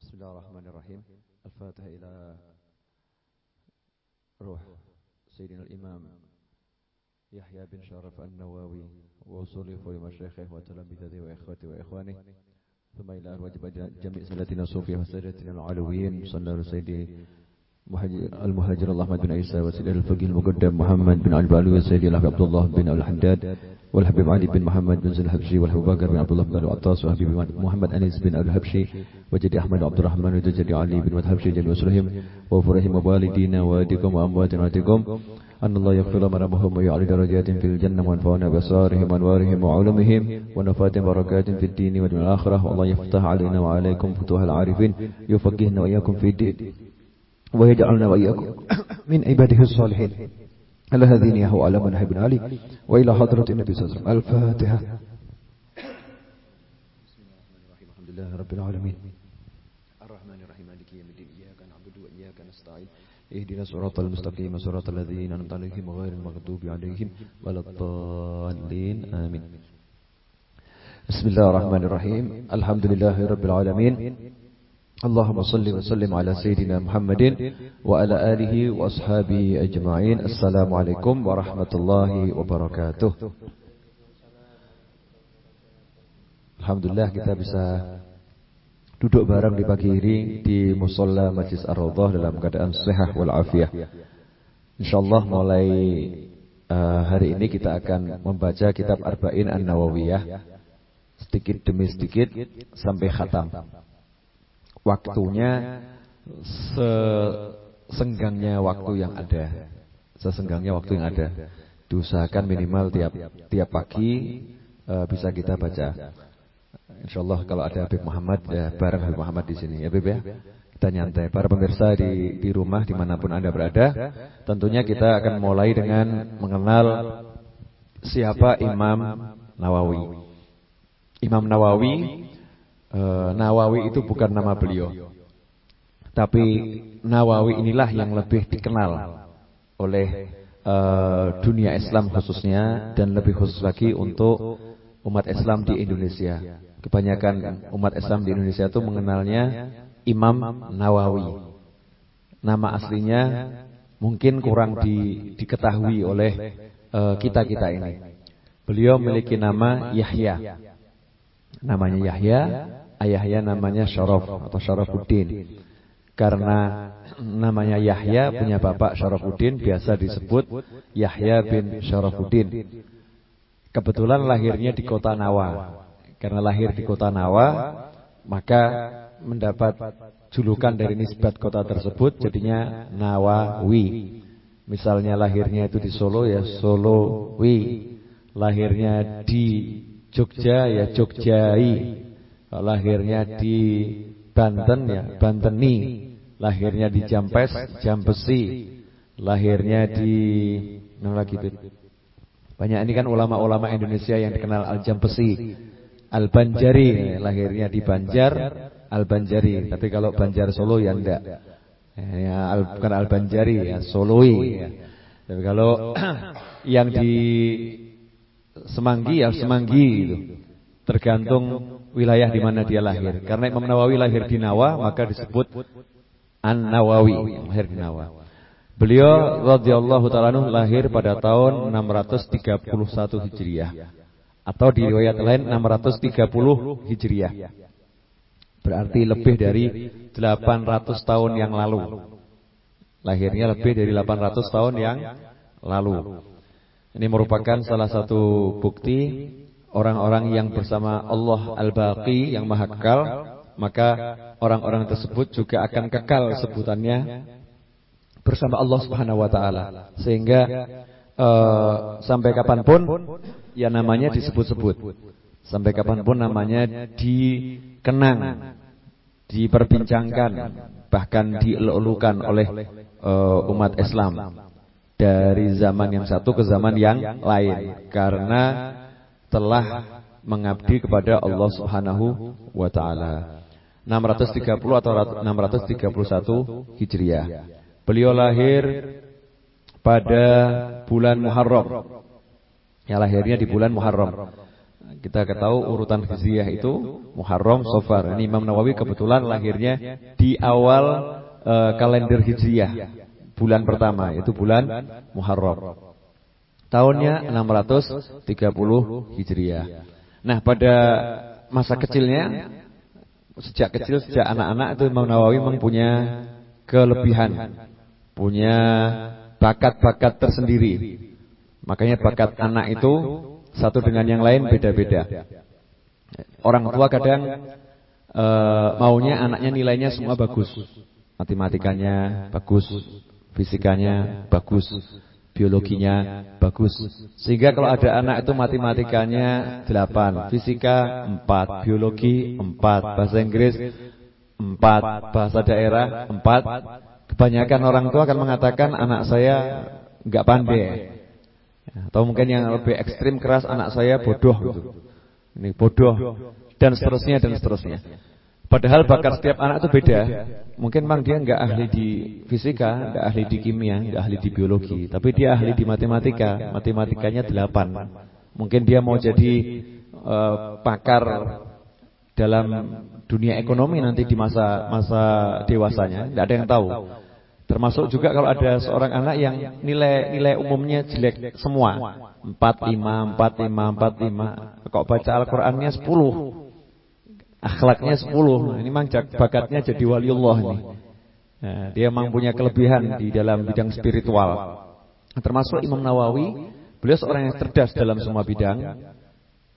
بسم الله الرحمن الرحيم. الفاتحة إلى روح سيدنا الإمام يحيى بن شرف النووي وصولي فور مشايخه وتلاميذه وإخوته وإخوانه ثم إلى أرواح جميع سلاتنا الصوفية وسادتنا العلويين صلى الله عليه وسلم المهاجر الله بن عيسى وسيد الفقيه المقدم محمد بن البالوي وسيدي عبد الله بن الحداد والحبيب علي بن محمد بن زين الحبشي والحبيب بكر بن عبد الله بن العطاس وحبيب محمد أنيس بن الحبشي وجدي أحمد عبد الرحمن وجدي علي بن الحبشي جميع وسلهم وفرهم ووالدينا ووالدكم وأمواتكم أن الله يغفر مرامهم ويعلي درجات في الجنة وانفعنا بأسرارهم وأنوارهم وعلومهم ونفات بركات في الدين والآخرة والله يفتح علينا وعليكم فتوح العارفين يفقهنا وإياكم في الدين ويجعلنا وإياكم من عباده الصالحين. الذين يهوا على من بن علي. وإلى حضرة النبي صلى الله عليه وسلم. الفاتحة. الحمد لله رب العالمين. الرحمن الرحيم مالك يوم الدين. إياك نعبد وإياك نستعين. اهدنا الصراط المستقيم صراط الذين أنعمت عليهم غير المغضوب عليهم ولا الضالين. آمين. بسم الله الرحمن الرحيم. الحمد لله رب العالمين. اللهم صل وسلم على سيدنا محمد وعلى آله وأصحابه أجمعين السلام عليكم ورحمة الله وبركاته Alhamdulillah kita bisa duduk bareng di pagi ini di musola Majlis Ar-Raudhah dalam keadaan sehat wal afiah. Insyaallah mulai uh, hari ini kita akan membaca kitab Arba'in An-Nawawiyah sedikit demi sedikit sampai khatam. Waktunya sesenggangnya waktu yang ada. Sesenggangnya waktu yang ada. Diusahakan minimal tiap tiap pagi uh, bisa kita baca. Insyaallah kalau ada Habib Muhammad ya bareng Habib Muhammad di sini ya Habib ya. Kita nyantai. Para pemirsa di di rumah di mana pun anda berada, tentunya kita akan mulai dengan mengenal siapa Imam Nawawi. Imam Nawawi, uh, Nawawi itu bukan nama beliau, tapi Nawawi inilah yang lebih dikenal oleh uh, dunia Islam khususnya dan lebih khusus lagi untuk umat Islam di Indonesia. Kebanyakan umat Islam di Indonesia itu mengenalnya Imam Nawawi. Nama aslinya mungkin kurang di, diketahui oleh kita-kita uh, ini. Beliau memiliki nama Yahya. Namanya Yahya, ayahnya namanya Syaraf atau Syarafuddin. Karena namanya Yahya punya bapak Syarafuddin biasa disebut Yahya bin Syarafuddin. Kebetulan lahirnya di kota Nawa. Karena lahir di kota Nawa, maka mendapat julukan dari nisbat kota tersebut jadinya Nawawi. Misalnya lahirnya itu di Solo ya Solowi. Lahirnya di Jogja ya Jogjai. Lahirnya di Banten ya Banteni. Lahirnya di Jampes Jampesi. Lahirnya di mana lagi Banyak ini kan ulama-ulama Indonesia yang dikenal Al-Jampesi. Al-Banjari lahirnya di Banjar Al-Banjari tapi kalau Banjar Solo ya enggak ya al, bukan Al-Banjari ya Soloi ya. tapi kalau yang di Semanggi ya Semanggi itu tergantung wilayah di mana dia lahir. karena Imam Nawawi lahir di Nawa maka disebut An-Nawawi lahir di Nawa. beliau radhiyallahu taala lahir pada tahun 631 Hijriah. atau di riwayat lain 630 Hijriah. Berarti lebih dari 800 tahun yang lalu. Lahirnya lebih dari 800 tahun yang lalu. Ini merupakan salah satu bukti orang-orang yang bersama Allah Al-Baqi yang Maha Kekal, maka orang-orang tersebut juga akan kekal sebutannya bersama Allah Subhanahu wa taala. Sehingga uh, sampai kapan pun ya namanya disebut-sebut. Sampai kapan pun namanya dikenang, diperbincangkan, bahkan dielulukan oleh uh, umat Islam dari zaman yang satu ke zaman yang lain karena telah mengabdi kepada Allah Subhanahu wa taala. 630 atau 631 Hijriah. Beliau lahir pada bulan Muharram. Ya lahirnya di bulan Muharram. kita ketahui urutan Hijriah itu Muharram, Safar. Ini Imam Nawawi kebetulan lahirnya di awal uh, kalender Hijriah. Bulan pertama yaitu bulan Muharram. Tahunnya 630 Hijriah. Nah, pada masa kecilnya sejak kecil sejak anak-anak itu Imam Nawawi mempunyai kelebihan, punya bakat-bakat tersendiri. Makanya bakat anak itu satu dengan yang lain beda-beda. Orang tua kadang e, maunya anaknya nilainya semua bagus. Matematikanya bagus, fisikanya bagus, biologinya bagus. Sehingga kalau ada anak itu matematikanya 8, fisika 4, biologi 4, bahasa Inggris 4, bahasa daerah 4. Kebanyakan orang tua akan mengatakan anak saya enggak pandai. Atau mungkin yang lebih ekstrim keras anak saya bodoh gitu. Ini bodoh dan seterusnya dan seterusnya. Padahal bakat setiap anak itu beda. Mungkin memang dia enggak ahli di fisika, enggak ahli di kimia, enggak ahli di biologi, tapi dia ahli di matematika. Matematikanya 8. Mungkin dia mau jadi uh, pakar dalam dunia ekonomi nanti di masa masa dewasanya, enggak ada yang tahu. Termasuk juga kalau ada seorang anak yang nilai nilai umumnya jelek semua. 4 5 4 5 4 5. Kok baca Al-Qur'annya 10. Akhlaknya 10. Nah, ini memang bakatnya jadi waliullah ini. Nah, dia memang punya kelebihan di dalam bidang spiritual. Termasuk Imam Nawawi, beliau seorang yang cerdas dalam semua bidang.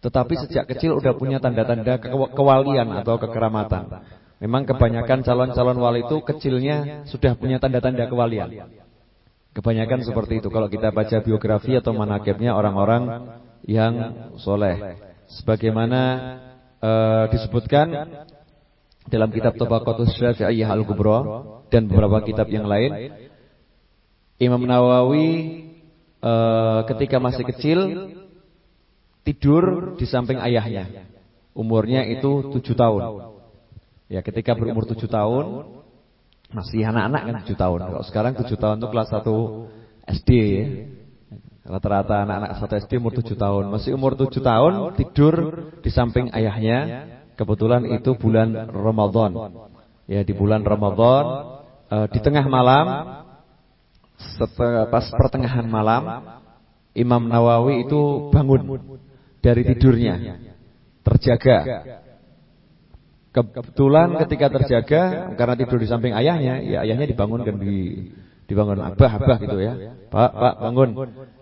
Tetapi sejak kecil udah punya tanda-tanda kewalian atau kekeramatan. Memang kebanyakan calon-calon wali itu kecilnya sudah punya tanda-tanda kewalian. Kebanyakan seperti itu kalau kita baca biografi atau manakibnya orang-orang yang soleh. Sebagaimana uh, disebutkan dalam kitab Tabaqatus Syafi'iyah Al-Kubra dan beberapa kitab yang lain, Imam Nawawi uh, ketika masih kecil tidur di samping ayahnya. Umurnya itu tujuh tahun. Ya ketika berumur tujuh tahun Masih anak-anak kan tujuh tahun. Kalau sekarang tujuh tahun itu kelas satu SD ya Rata-rata anak-anak satu SD umur tujuh tahun. Masih umur tujuh tahun Tidur di samping ayahnya. Kebetulan itu bulan Ramadan. Ya di bulan Ramadan uh, Di tengah malam Pas pertengahan malam Imam Nawawi itu bangun Dari tidurnya Terjaga. Kebetulan ketika terjaga karena tidur di samping ayahnya, ya ayahnya dibangunkan. di dibangun abah abah gitu ya. Pak pak bangun.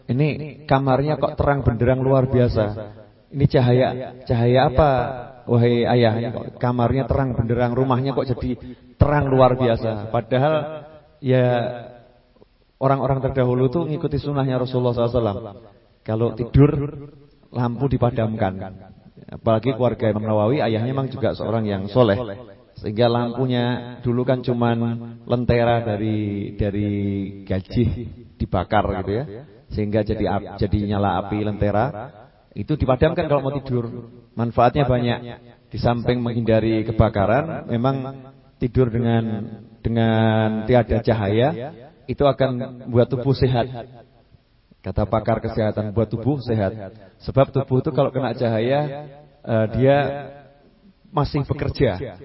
Ini kamarnya kok terang benderang luar biasa. Ini cahaya cahaya apa? Wahai ayah, kamarnya terang benderang, rumahnya kok jadi terang luar biasa. Padahal ya orang-orang terdahulu tuh ngikuti sunnahnya Rasulullah SAW. Kalau tidur lampu dipadamkan. Apalagi keluarga Imam Nawawi ayahnya memang juga seorang yang soleh Sehingga lampunya dulu kan cuman lentera dari dari gaji dibakar gitu ya. Sehingga jadi jadi nyala api lentera. Itu dipadamkan kalau mau tidur. Manfaatnya banyak. Di samping menghindari kebakaran Memang tidur dengan dengan tiada cahaya Itu akan buat tubuh sehat. Kata pakar kesehatan buat tubuh sehat. Sebab tubuh itu kalau kena cahaya uh, dia masih bekerja.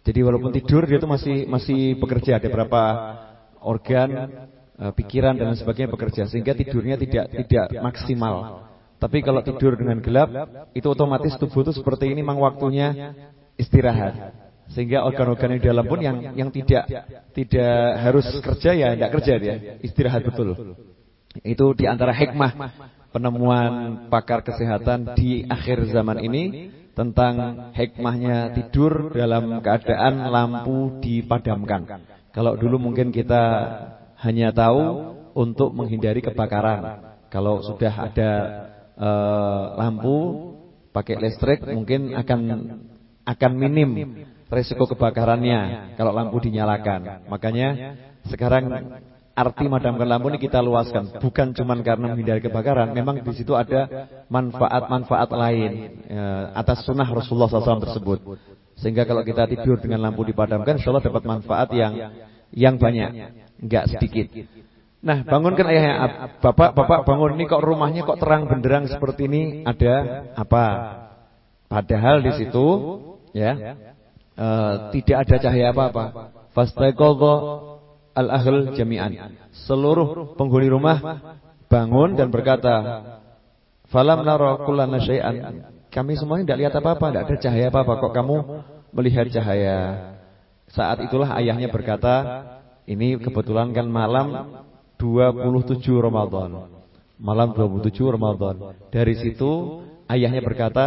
Jadi walaupun tidur dia itu masih masih bekerja. Ada beberapa organ, uh, pikiran dan sebagainya bekerja sehingga tidurnya tidak tidak maksimal. Tapi kalau tidur dengan gelap itu otomatis tubuh itu seperti ini memang waktunya istirahat. Sehingga organ-organ di dalam pun yang yang tidak tidak harus kerja ya tidak kerja dia, istirahat betul. Itu di antara hikmah penemuan pakar kesehatan di akhir zaman ini tentang hikmahnya tidur dalam keadaan lampu dipadamkan. Kalau dulu mungkin kita hanya tahu untuk menghindari kebakaran. Kalau sudah ada uh, lampu pakai listrik mungkin akan akan minim resiko kebakarannya kalau lampu dinyalakan. Makanya sekarang arti madamkan lampu ini kita luaskan bukan cuma karena menghindari kebakaran memang di situ ada manfaat-manfaat lain ya, atas sunnah Rasulullah SAW tersebut sehingga kalau kita tidur dengan lampu dipadamkan insya Allah dapat manfaat yang yang banyak enggak sedikit Nah, bangunkan ayahnya. Bapak, bapak bangun ini kok rumahnya kok terang benderang seperti ini? Ada apa? Padahal di situ ya uh, tidak ada cahaya apa-apa. Fastaqadha al-ahl jami'an. Seluruh penghuni rumah bangun dan berkata, "Falam nara kullana syai'an." Kami semuanya tidak lihat apa-apa, tidak ada cahaya apa-apa. Kok kamu melihat cahaya? Saat itulah ayahnya berkata, ini kebetulan kan malam 27 Ramadan. Malam 27 Ramadan. Dari situ ayahnya berkata,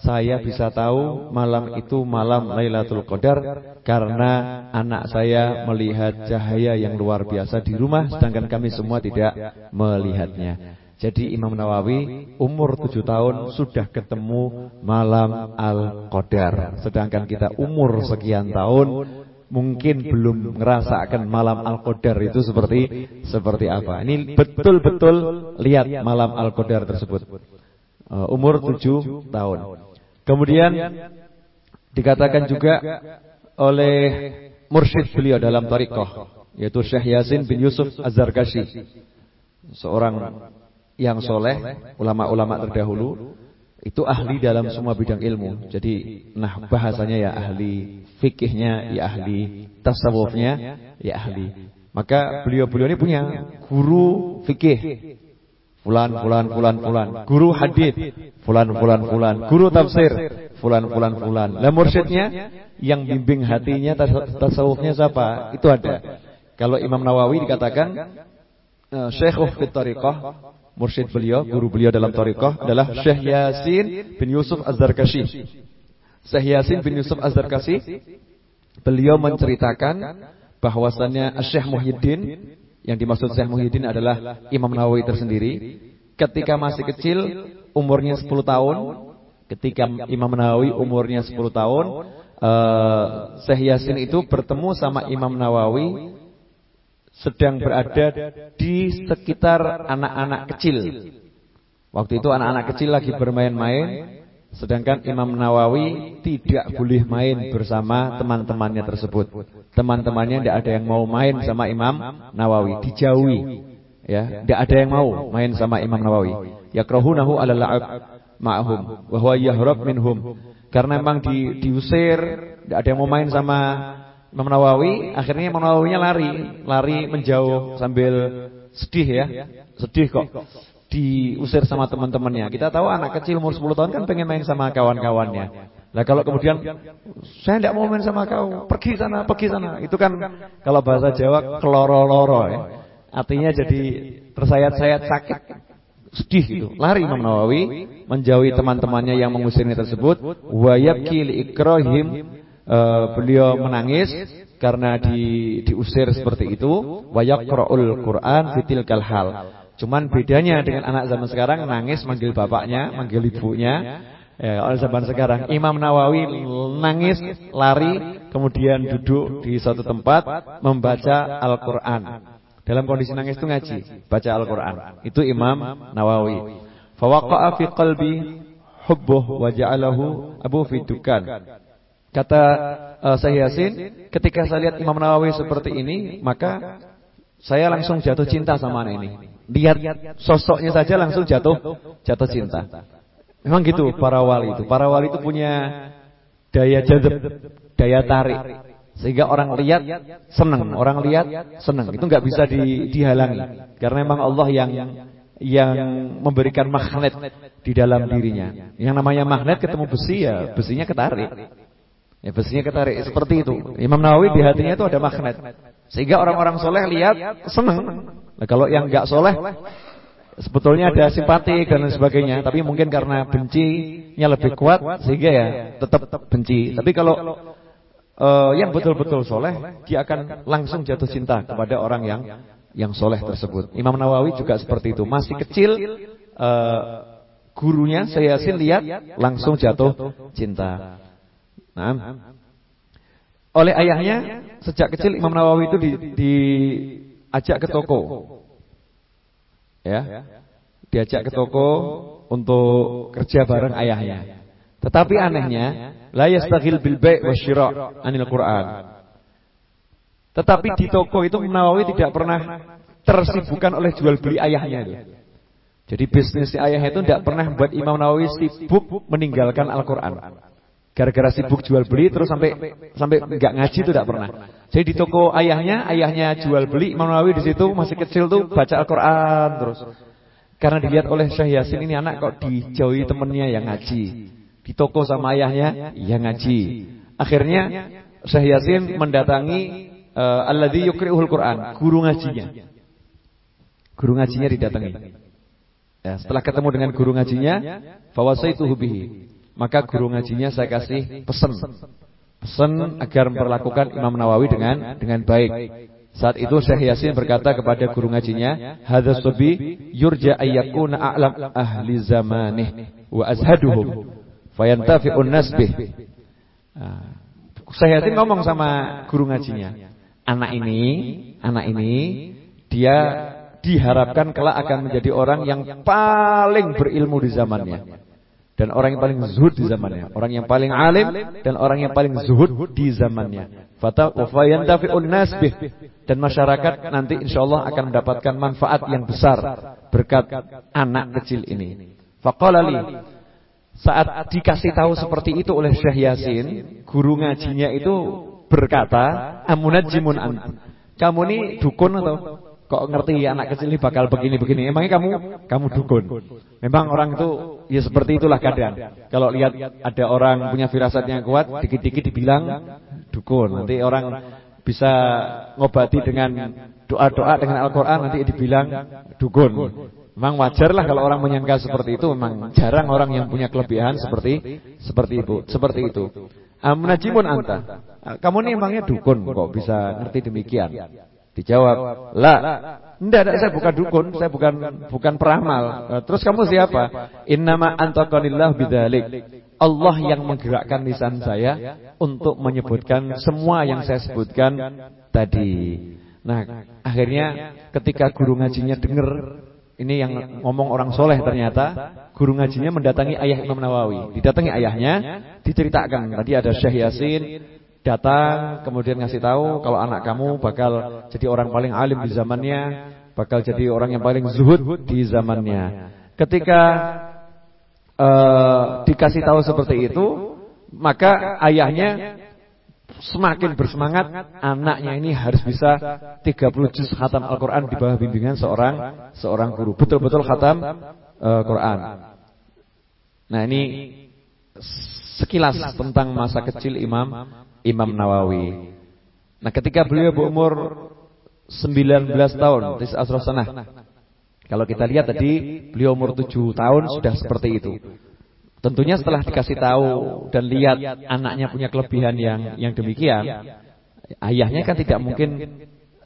saya bisa tahu malam itu malam Lailatul Qadar karena anak saya melihat cahaya yang luar biasa di rumah sedangkan kami semua tidak melihatnya. Jadi Imam Nawawi umur tujuh tahun sudah ketemu malam Al-Qadar sedangkan kita umur sekian tahun mungkin belum ngerasakan malam Al-Qadar itu seperti seperti apa. Ini betul-betul lihat malam Al-Qadar tersebut. Uh, umur tujuh tahun. Kemudian dikatakan juga oleh mursyid beliau dalam tariqah yaitu Syekh Yasin bin Yusuf Az-Zarkashi. Seorang yang soleh, ulama-ulama terdahulu itu ahli dalam semua bidang ilmu. Jadi nah bahasanya ya ahli fikihnya, ya ahli tasawufnya, ya ahli. Maka beliau-beliau ini punya guru fikih Fulan, fulan, fulan, fulan. Guru hadis, fulan, fulan, fulan. Guru tafsir, fulan, fulan, fulan. Lah mursyidnya yang bimbing hatinya tasawufnya siapa? Itu ada. Kalau Imam Nawawi dikatakan uh, Syekh fit Tariqah, mursyid beliau, guru beliau dalam Tariqah adalah Syekh Yasin bin Yusuf Az-Zarkashi. Syekh Yasin bin Yusuf Az-Zarkashi beliau menceritakan bahwasannya Syekh Muhyiddin yang dimaksud Syekh Muhyiddin adalah Imam Nawawi tersendiri. Ketika masih kecil, umurnya 10 tahun. Ketika Imam Nawawi umurnya 10 tahun, uh, Syekh Yasin itu bertemu sama Imam Nawawi sedang berada di sekitar anak-anak kecil. Waktu itu anak-anak kecil lagi bermain-main Sedangkan Imam Nawawi tidak boleh main bersama teman-temannya tersebut. Teman-temannya tidak ada yang mau main sama Imam Nawawi, dijauhi. Ya, tidak ada yang mau main sama Imam Nawawi. Yakrahunahu 'ala la'ab ma'hum wa huwa yahrab minhum. Karena memang di, diusir, tidak ada yang mau main sama Imam Nawawi, akhirnya Imam Nawawinya lari, lari menjauh sambil sedih ya. Sedih kok diusir sama teman-temannya. Kita tahu anak kecil umur 10 tahun kan pengen main sama kawan-kawannya. Nah kalau kemudian saya tidak mau main sama kau, pergi sana, pergi sana. Itu kan kalau bahasa Jawa keloro-loro ya. Artinya jadi tersayat-sayat sakit, sedih gitu. Lari Imam Nawawi menjauhi teman-temannya yang mengusirnya tersebut. Wa yabki ikrahim uh, beliau menangis karena di, diusir seperti itu. Wa Qur'an fitil kalhal Cuman bedanya dengan anak zaman sekarang nangis manggil bapaknya, manggil ibunya. Ya, oleh zaman sekarang Imam Nawawi nangis, lari, kemudian duduk di suatu tempat membaca Al-Qur'an. Dalam kondisi nangis itu ngaji, baca Al-Qur'an. Itu Imam Nawawi. Fawaqa'a fi qalbi hubbuh wa ja'alahu Abu Fidukan. Kata uh, Syekh Yasin, ketika saya lihat Imam Nawawi seperti ini, maka saya langsung jatuh cinta sama anak ini. Lihat sosoknya saja langsung jatuh jatuh cinta. Memang gitu para wali itu. Para wali itu punya daya jadab, daya tarik. Sehingga orang lihat senang, orang lihat senang. Itu nggak bisa di, dihalangi. Karena memang Allah yang yang memberikan magnet di dalam dirinya. Yang namanya magnet ketemu besi ya besinya ketarik. Ya besinya ketarik seperti itu. Imam Nawawi di hatinya itu ada magnet. Sehingga orang-orang soleh lihat senang. Nah, kalau yang enggak soleh sebetulnya ada simpati dan sebagainya, tapi mungkin karena bencinya lebih kuat sehingga ya tetap benci. Tapi kalau uh, yang betul-betul soleh, dia akan langsung jatuh cinta kepada orang yang yang soleh tersebut. Imam Nawawi juga seperti itu. Masih kecil, uh, gurunya saya sih lihat langsung jatuh cinta. Nah, oleh ayahnya sejak kecil Imam Nawawi itu di, di ajak ke toko. Ya. Diajak ke toko untuk kerja bareng ayahnya. Tetapi anehnya, la yastaghil bil bai' wasyira' anil Qur'an. Tetapi di toko itu Nawawi tidak pernah tersibukkan oleh jual beli ayahnya itu. Jadi bisnis ayahnya itu tidak pernah buat Imam Nawawi sibuk meninggalkan Al-Quran. Gara-gara sibuk jual beli terus sampai sampai nggak ngaji itu tidak pernah. Jadi di toko ayahnya, ayahnya jual beli, Imam Nawawi di situ masih kecil tuh baca Al-Qur'an terus. Karena dilihat oleh Syekh Yasin ini anak kok dijauhi temennya yang ngaji. Di toko sama ayahnya yang ngaji. Akhirnya Syekh Yasin mendatangi uh, alladzi yuqri'ul Qur'an, guru ngajinya. Guru ngajinya didatangi. Ya, setelah ketemu dengan guru ngajinya, fawasaituhu bihi. Maka guru ngajinya saya kasih pesan. Pesan agar memperlakukan Imam Nawawi dengan dengan baik. Saat itu Syekh Yasin berkata kepada guru ngajinya, "Hadza subi yurja ayyakuna a'lam ahli zamanih wa azhaduhum fayantafi'un nas bih." Nah, Syekh Yasin ngomong sama guru ngajinya, "Anak ini, anak ini dia diharapkan kelak akan menjadi orang yang paling berilmu di zamannya dan orang yang paling zuhud di zamannya, orang yang paling alim dan orang yang paling zuhud di zamannya. Fata wa nas bih dan masyarakat nanti insyaallah akan mendapatkan manfaat yang besar berkat anak kecil ini. Faqala li saat dikasih tahu seperti itu oleh Syekh Yasin, guru ngajinya itu berkata, "Amunajjimun an." Kamu ini dukun atau kok ngerti anak kecil ini bakal begini-begini. Emangnya kamu kamu dukun. Memang orang itu ya seperti itulah kadang. Kalau lihat ada orang punya firasat yang kuat, dikit-dikit dibilang dukun. Nanti orang bisa ngobati dengan doa-doa dengan Al-Qur'an nanti dibilang dukun. Memang wajar lah kalau orang menyangka seperti itu, memang jarang orang yang punya kelebihan seperti seperti itu, seperti itu. Amnajimun anta. Kamu ini emangnya dukun kok bisa ngerti demikian? Dijawab, "La." Enggak, saya bukan dukun, saya bukan bukan peramal. Terus kamu siapa? Innama antaqanillah bidzalik. Allah yang menggerakkan lisan saya untuk menyebutkan semua yang saya sebutkan tadi. Nah, akhirnya ketika guru ngajinya dengar ini yang ngomong orang soleh ternyata guru ngajinya mendatangi ayah Imam Nawawi. Didatangi ayahnya, diceritakan tadi ada Syekh Yasin, datang kemudian ngasih tahu kalau anak kamu bakal jadi orang paling alim di zamannya, bakal jadi orang yang paling zuhud di zamannya. Ketika uh, dikasih tahu seperti itu, maka ayahnya semakin bersemangat anaknya ini harus bisa 30 juz khatam Al-Qur'an di bawah bimbingan seorang seorang guru. Betul-betul khatam uh, Quran. Nah, ini sekilas tentang masa kecil Imam Imam Nawawi. Nah, ketika beliau berumur 19 tahun, tis asrosanah. Kalau kita lihat tadi, beliau umur 7 tahun sudah seperti itu. Tentunya setelah dikasih tahu dan lihat anaknya punya kelebihan yang yang demikian, ayahnya kan tidak mungkin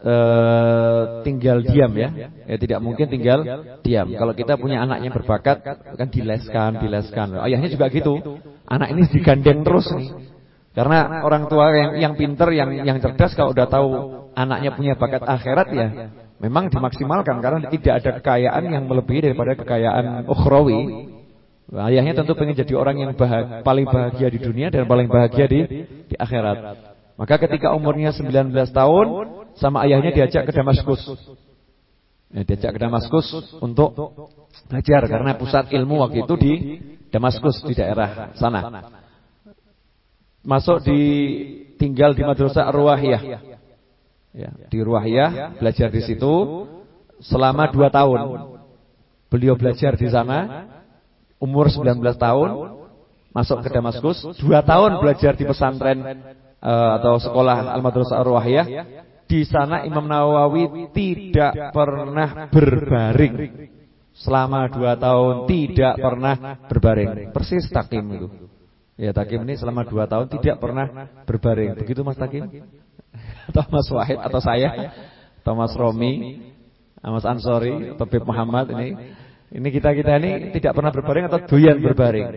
uh, tinggal diam ya. ya, tidak mungkin tinggal diam. Kalau kita punya anaknya berbakat, kan dileskan, dileskan. Ayahnya juga gitu. Anak ini digandeng terus nih. Karena orang tua yang yang pinter, yang yang cerdas kalau udah tahu anaknya punya bakat akhirat ya memang dimaksimalkan karena tidak ada kekayaan yang melebihi daripada kekayaan ukhrawi. Ayahnya tentu pengen jadi orang yang bahagia, paling bahagia di dunia dan paling bahagia di di akhirat. Maka ketika umurnya 19 tahun sama ayahnya diajak ke Damaskus. Ya, diajak ke Damaskus untuk belajar karena pusat ilmu waktu itu di Damaskus di daerah sana masuk di tinggal di madrasah Ruwahiyah. Ya, di Ruwahiyah belajar di situ selama dua tahun. Beliau belajar di sana umur 19 tahun masuk ke Damaskus, dua tahun belajar di pesantren uh, atau sekolah Al-Madrasah Ar-Ruwahiyah. Di sana Imam Nawawi tidak pernah berbaring. Selama dua tahun tidak pernah berbaring. Persis takim itu. Ya Takim ini selama dua tahun tidak pernah berbaring. Begitu Mas Takim? Atau Mas Wahid atau saya? Atau Mas Romi? Mas Ansori atau Bib Muhammad ini? Ini. Kita-kita ini tidak pernah berbaring atau doyan berbaring.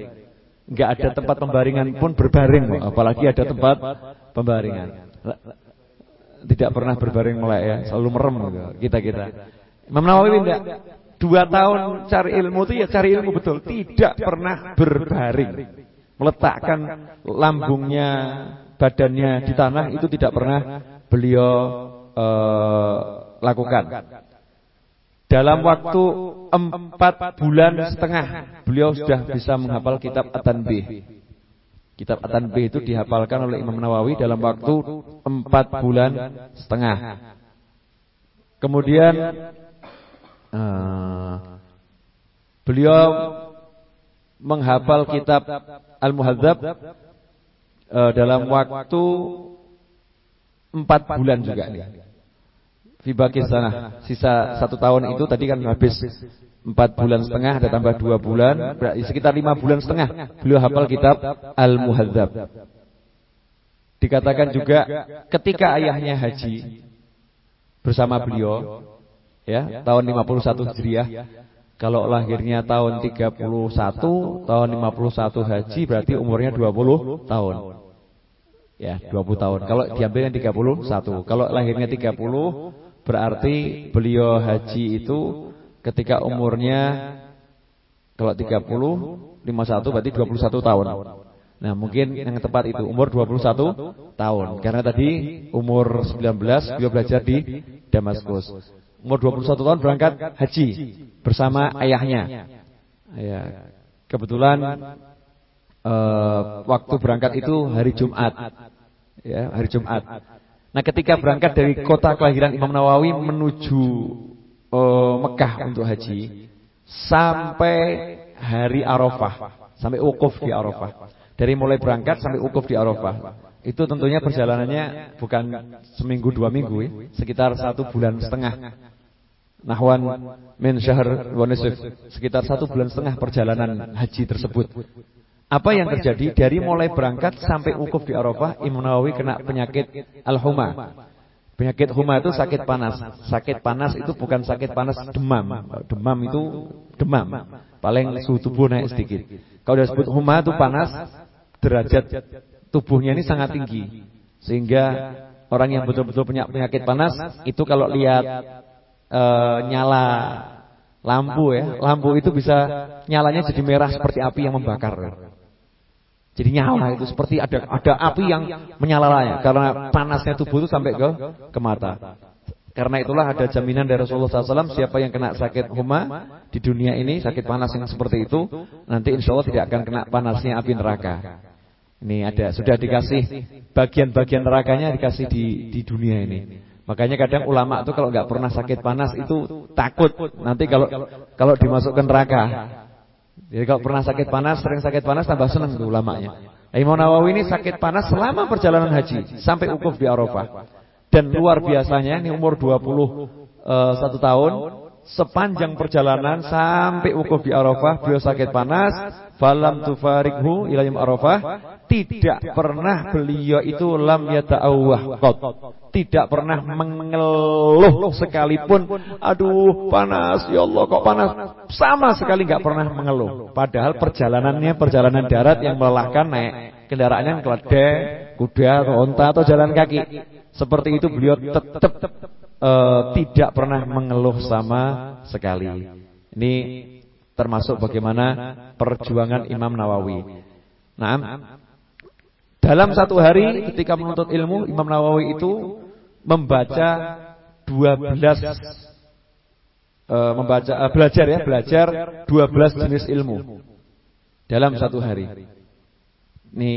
Enggak ada tempat pembaringan pun berbaring, apalagi ada tempat pembaringan. Tidak pernah berbaring mulai ya, selalu merem gitu, kita-kita. Imam Nawawi tidak dua tahun cari ilmu itu ya cari ilmu betul, tidak pernah berbaring meletakkan lambungnya, badannya di tanah itu tidak pernah beliau uh, lakukan. Dalam waktu empat bulan setengah beliau sudah bisa menghafal kitab At-Tanbih. Kitab At-Tanbih itu dihafalkan oleh Imam Nawawi dalam waktu empat bulan setengah. Kemudian uh, beliau menghafal kitab Al-Muhadzab uh, dalam waktu empat bulan juga nih. Fibaki sana. sisa satu tahun itu tadi kan habis empat bulan setengah ada tambah dua bulan berarti sekitar lima bulan setengah beliau hafal kitab Al Muhadzab. Dikatakan juga ketika ayahnya haji bersama beliau ya tahun 51 Hijriah kalau lahirnya tahun 31 tahun 51 haji berarti umurnya 20 tahun. Ya, 20 tahun. Kalau diambil yang 31. Kalau lahirnya 30 Berarti beliau haji itu ketika umurnya kalau 30, 51 berarti 21 tahun. Nah, mungkin yang tepat itu umur 21 tahun. Karena tadi umur 19 beliau belajar di Damaskus. Umur 21 tahun berangkat haji bersama ayahnya. Ya. Kebetulan uh, waktu berangkat itu hari Jumat. Ya, hari Jumat. Nah ketika berangkat dari kota kelahiran Imam Nawawi menuju uh, Mekah untuk haji Sampai hari Arafah Sampai wukuf di Arafah Dari mulai berangkat sampai wukuf di Arafah Itu tentunya perjalanannya bukan seminggu dua minggu ya, Sekitar satu bulan setengah Nahwan min syahr wa Sekitar satu bulan setengah perjalanan haji tersebut apa yang terjadi dari mulai berangkat sampai wukuf di Arafah Imam Nawawi kena penyakit al-huma. Penyakit huma itu sakit panas. Sakit panas itu bukan sakit panas demam. Demam itu demam. Paling suhu tubuh naik sedikit. Kalau disebut huma itu panas, derajat tubuhnya ini sangat tinggi. Sehingga orang yang betul-betul punya penyakit panas itu kalau lihat e, nyala lampu ya, lampu itu bisa nyalanya jadi merah seperti api yang membakar. Jadi nyala itu seperti ada ada api yang menyala karena panasnya tubuh itu sampai ke ke mata. Karena itulah ada jaminan dari Rasulullah SAW siapa yang kena sakit huma di dunia ini sakit panas yang seperti itu nanti insya Allah tidak akan kena panasnya api neraka. Ini ada sudah dikasih bagian-bagian nerakanya dikasih di di dunia ini. Makanya kadang ulama itu kalau nggak pernah sakit panas itu takut. nanti kalau kalau dimasukkan neraka. jadi kalau pernah sakit panas, sering sakit panas tambah senang tuh ulamanya. Imam Nawawi ini sakit panas selama perjalanan haji sampai ukuf di Arafah. Dan luar biasanya ini umur 21 uh, tahun sepanjang perjalanan sampai ukuf di Arafah beliau sakit panas falam tufarikhu ila Arafah tidak pernah beliau itu lam yata'awwah qat. Tidak pernah mengeluh sekalipun, aduh panas, ya Allah kok panas. Sama sekali nggak pernah mengeluh. Padahal perjalanannya perjalanan darat yang melelahkan naik kendaraannya keledai, kuda, atau onta atau jalan kaki. Seperti itu beliau tetap uh, tidak pernah mengeluh sama sekali. Ini termasuk bagaimana perjuangan Imam Nawawi. Nah, dalam satu hari ketika menuntut ilmu Imam Nawawi itu membaca 12 uh, eh, membaca uh, belajar ya, belajar 12 jenis ilmu dalam satu hari. Ini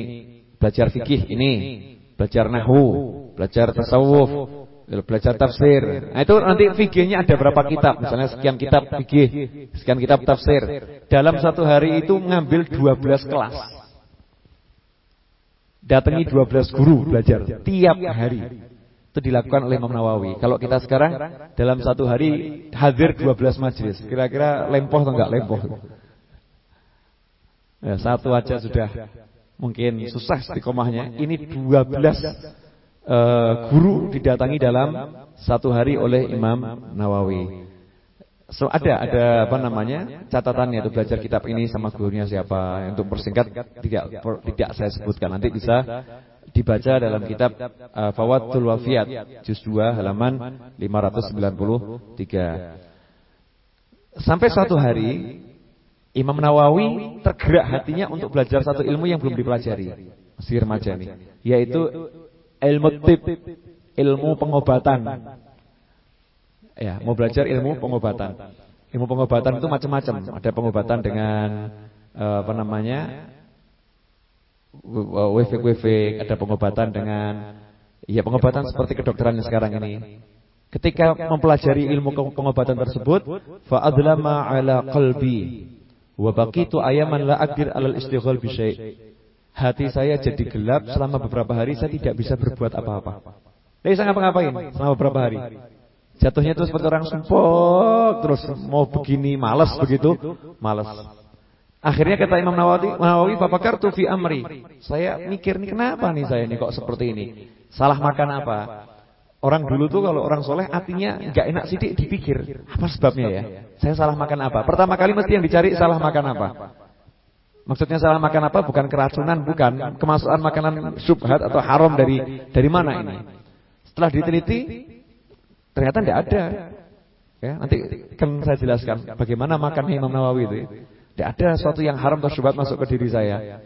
belajar fikih ini, belajar nahwu, belajar tasawuf, belajar tafsir. Nah itu nanti fikihnya ada berapa kitab, misalnya sekian kitab fikih, sekian kitab tafsir. Dalam satu hari itu mengambil 12 kelas. Datangi 12 guru belajar tiap hari. Itu dilakukan oleh Imam Nawawi. Kalau kita sekarang dalam satu hari hadir 12 majelis. Kira-kira lempoh atau enggak lempoh? Ya, satu aja sudah mungkin susah istiqomahnya. Ini 12 uh, eh, guru didatangi dalam satu hari oleh Imam Nawawi. So ada ada apa namanya catatannya itu belajar kitab ini sama gurunya siapa? untuk persingkat tidak per, tidak saya sebutkan. nanti bisa dibaca dalam kitab uh, Fawatul Wafiyat juz 2 halaman 593 sampai suatu hari Imam Nawawi tergerak hatinya untuk belajar satu ilmu yang belum dipelajari. masih remaja ini yaitu ilmu tib ilmu pengobatan Ya, mau belajar ilmu pengobatan. Ilmu pengobatan itu macam-macam. Ada pengobatan dengan uh, apa namanya? WV-WV, ada pengobatan dengan ya pengobatan seperti kedokteran yang sekarang ini. Ketika mempelajari ilmu pengobatan tersebut, fa adlama ala qalbi wa baqitu ayaman la aqdir alal istighal bi Hati saya jadi gelap selama beberapa hari saya tidak bisa berbuat apa-apa. Saya bisa ngapa-ngapain selama beberapa hari. Jatuhnya itu seperti orang sumpok terus mau begini malas begitu, malas. Akhirnya kata Imam Nawawi, Nawawi Bapak fi amri. Saya mikir nih kenapa nih saya ini kok seperti ini? Salah makan apa? Orang dulu tuh kalau orang soleh artinya nggak enak sidik dipikir apa sebabnya ya. Saya salah makan apa? Pertama kali mesti yang dicari salah makan apa. Maksudnya salah makan apa? Bukan keracunan, bukan kemasukan makanan subhat atau haram dari dari mana ini? Setelah diteliti ternyata tidak ada. Ya, nanti kan saya jelaskan bagaimana makannya Imam Nawawi itu. Tidak ada sesuatu yang haram atau syubhat masuk ke diri saya.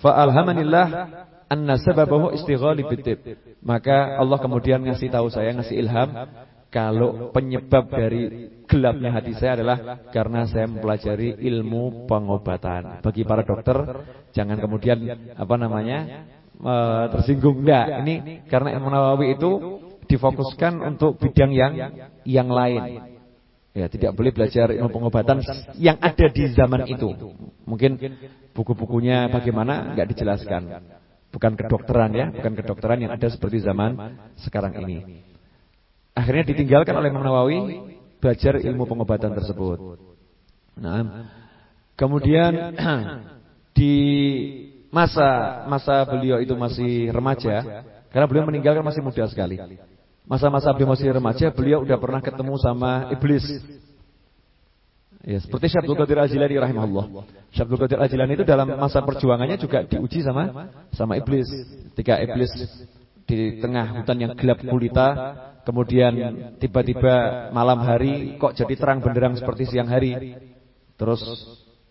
Fa alhamanillah anna sababahu istighali bitib. Maka Allah kemudian ngasih tahu saya, ngasih ilham kalau penyebab dari gelapnya hati saya adalah karena saya mempelajari ilmu pengobatan. Bagi para dokter jangan kemudian apa namanya uh, tersinggung enggak. Ini karena Imam Nawawi itu difokuskan untuk bidang yang yang lain. Ya, tidak boleh belajar ilmu pengobatan yang ada di zaman itu. Mungkin buku-bukunya bagaimana enggak dijelaskan. Bukan kedokteran ya, bukan kedokteran yang ada seperti zaman sekarang ini. Akhirnya ditinggalkan oleh Imam Nawawi belajar ilmu pengobatan tersebut. Nah, kemudian di masa masa beliau itu masih remaja, karena beliau meninggalkan masih muda sekali. Masa-masa beliau masih remaja, beliau udah pernah ketemu sama iblis. Ya, seperti Syekh Abdul Qadir Al-Jilani rahimahullah. Syekh Abdul Qadir Al-Jilani itu dalam masa perjuangannya juga diuji sama sama iblis. Ketika iblis di tengah hutan yang gelap gulita, kemudian tiba-tiba malam hari kok jadi terang benderang seperti siang hari. Terus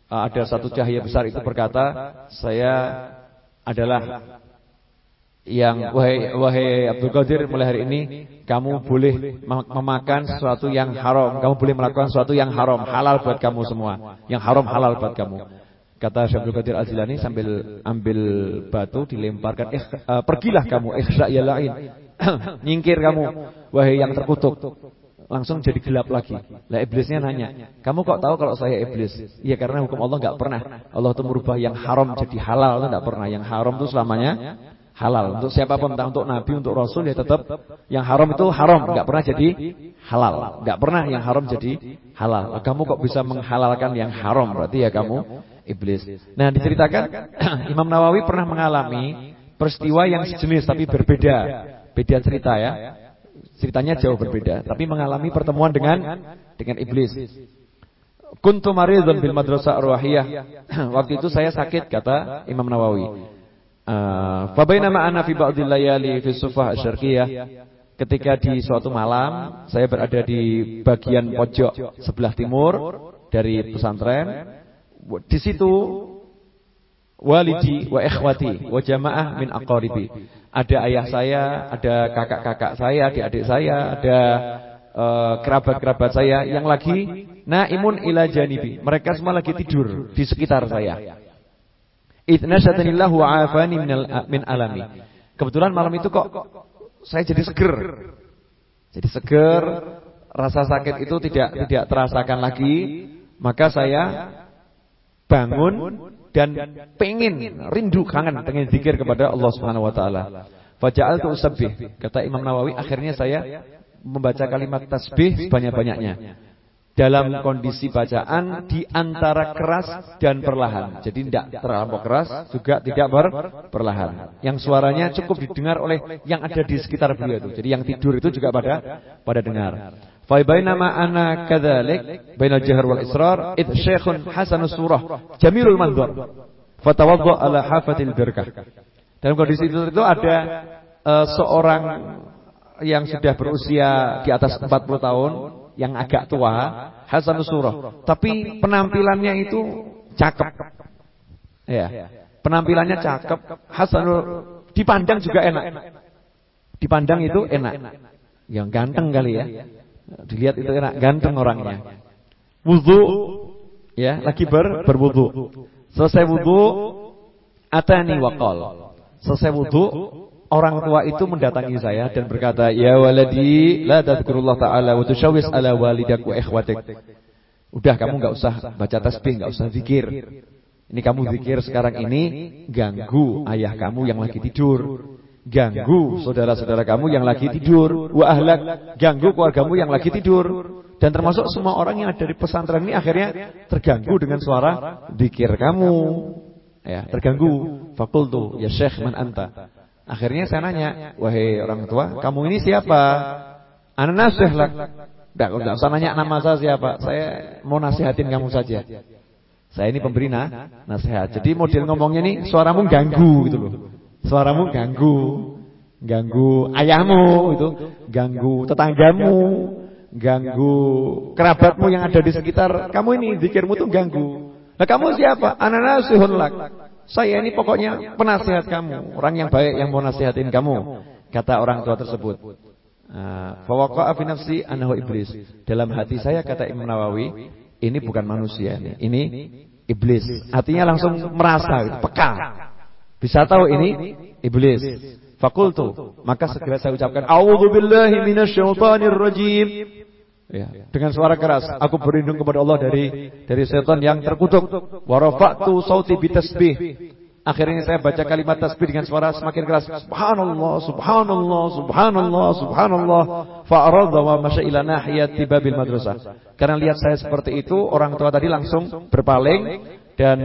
ada satu cahaya besar itu berkata, "Saya adalah yang wahai wahai Abdul Qadir mulai hari ini kamu boleh memakan sesuatu yang haram, kamu boleh melakukan sesuatu yang haram, halal buat kamu semua. Yang haram halal buat kamu. Kata Syekh Abdul Qadir Al-Jilani sambil ambil batu dilemparkan, eh, uh, pergilah kamu, ikhsa ya lain. Nyingkir kamu wahai yang terkutuk. Langsung jadi gelap lagi. Lah iblisnya nanya, "Kamu kok tahu kalau saya iblis?" Iya karena hukum Allah enggak pernah. Allah itu merubah yang haram jadi halal. Itu enggak pernah. Yang haram itu selamanya halal. Untuk siapa pun, entah untuk nabi, untuk rasul ya tetap yang haram itu haram, enggak pernah jadi halal. Enggak pernah yang haram jadi halal. Kamu kok bisa menghalalkan yang haram? Berarti ya kamu iblis. Nah, diceritakan Imam Nawawi pernah mengalami peristiwa yang sejenis tapi berbeda. Beda cerita ya. Ceritanya jauh berbeda, tapi mengalami pertemuan dengan dengan iblis. Kuntu maridun bil madrasah arwahiyah. Waktu itu saya sakit kata Imam Nawawi. Uh, Fabainama ana fi ba'dil layali fi sufah asyarqiyah ketika di suatu malam saya berada di bagian pojok sebelah timur dari pesantren. Di situ walidi wa ikhwati wa jamaah min aqaribi. Ada ayah saya ada kakak-kakak saya adik-adik saya ada uh, kerabat-kerabat saya yang lagi naimun ila janibi. Mereka semua lagi tidur di sekitar saya Itnasatanillahu wa afani min alami. Kebetulan malam itu kok saya jadi seger. Jadi seger, rasa sakit itu tidak tidak terasakan lagi, maka saya bangun dan pengen rindu kangen pengen zikir kepada Allah Subhanahu wa taala. Faja'altu usabbih. Kata Imam Nawawi akhirnya saya membaca kalimat tasbih sebanyak-banyaknya dalam kondisi bacaan di antara keras dan perlahan. Jadi tidak terlalu keras juga tidak ber perlahan. Yang suaranya cukup didengar oleh yang ada di sekitar beliau itu. Jadi yang tidur itu juga pada pada dengar. Fa bainama ana kadzalik bainal jahr wal israr id syekhun hasanus surah jamilul manzur. Fatawadda ala hafatil birkah. Dalam kondisi itu, itu ada uh, seorang yang sudah berusia di atas 40 tahun yang agak tua, Hasan Surah. Tapi penampilannya itu cakep. Ya. Penampilannya cakep, Hasan dipandang juga enak. Dipandang itu enak. Yang ganteng kali ya. Dilihat itu enak, ganteng orangnya. Wudu ya, lagi ber berwudu. Selesai wudu atani waqal. Selesai wudu, orang tua itu mendatangi saya dan berkata, "Ya waladi, la tadhkurullah ta'ala wa tushawis ala walidak wa ikhwatik." Udah kamu enggak usah baca tasbih, enggak usah zikir. Ini kamu zikir sekarang ini ganggu ayah kamu yang lagi tidur. Ganggu saudara-saudara kamu yang lagi tidur. Wa ahlak, ganggu keluargamu yang lagi tidur. Dan termasuk semua orang yang ada di pesantren ini akhirnya terganggu dengan suara zikir kamu. Ya, terganggu. Fakultu, ya Syekh man anta. Akhirnya saya nanya, wahai orang tua, kamu ini siapa? Ana nasih lak. Enggak, enggak usah nanya nama saya siapa. Saya mau nasihatin kamu saja. Saya ini pemberi nasihat. Jadi model ngomongnya nih suaramu ganggu gitu loh. Suaramu ganggu. Ganggu ayahmu itu, ganggu tetanggamu, ganggu kerabatmu yang ada di sekitar kamu ini zikirmu tuh ganggu. Nah kamu siapa? Ananasihun lak. Saya ini pokoknya penasihat kamu, orang yang baik yang mau nasihatin kamu, kata orang tua tersebut. Ah, fa waqa'a fi nafsi annahu iblis. Dalam hati saya kata Imam Nawawi, ini bukan manusia ini. Ini iblis. Hatinya langsung merasa peka. Bisa tahu ini iblis. Fakultu, maka segera saya ucapkan A'udzubillahi minasyaitonir rajim. Ya, dengan suara keras, aku berlindung kepada Allah dari dari setan yang terkutuk. Wa rafa'tu sauti bitasbih. Akhirnya saya baca kalimat tasbih dengan suara semakin keras. Subhanallah, subhanallah, subhanallah, subhanallah. Fa'arada wa masya ila nahiyati babil madrasah. Karena lihat saya seperti itu, orang tua tadi langsung berpaling dan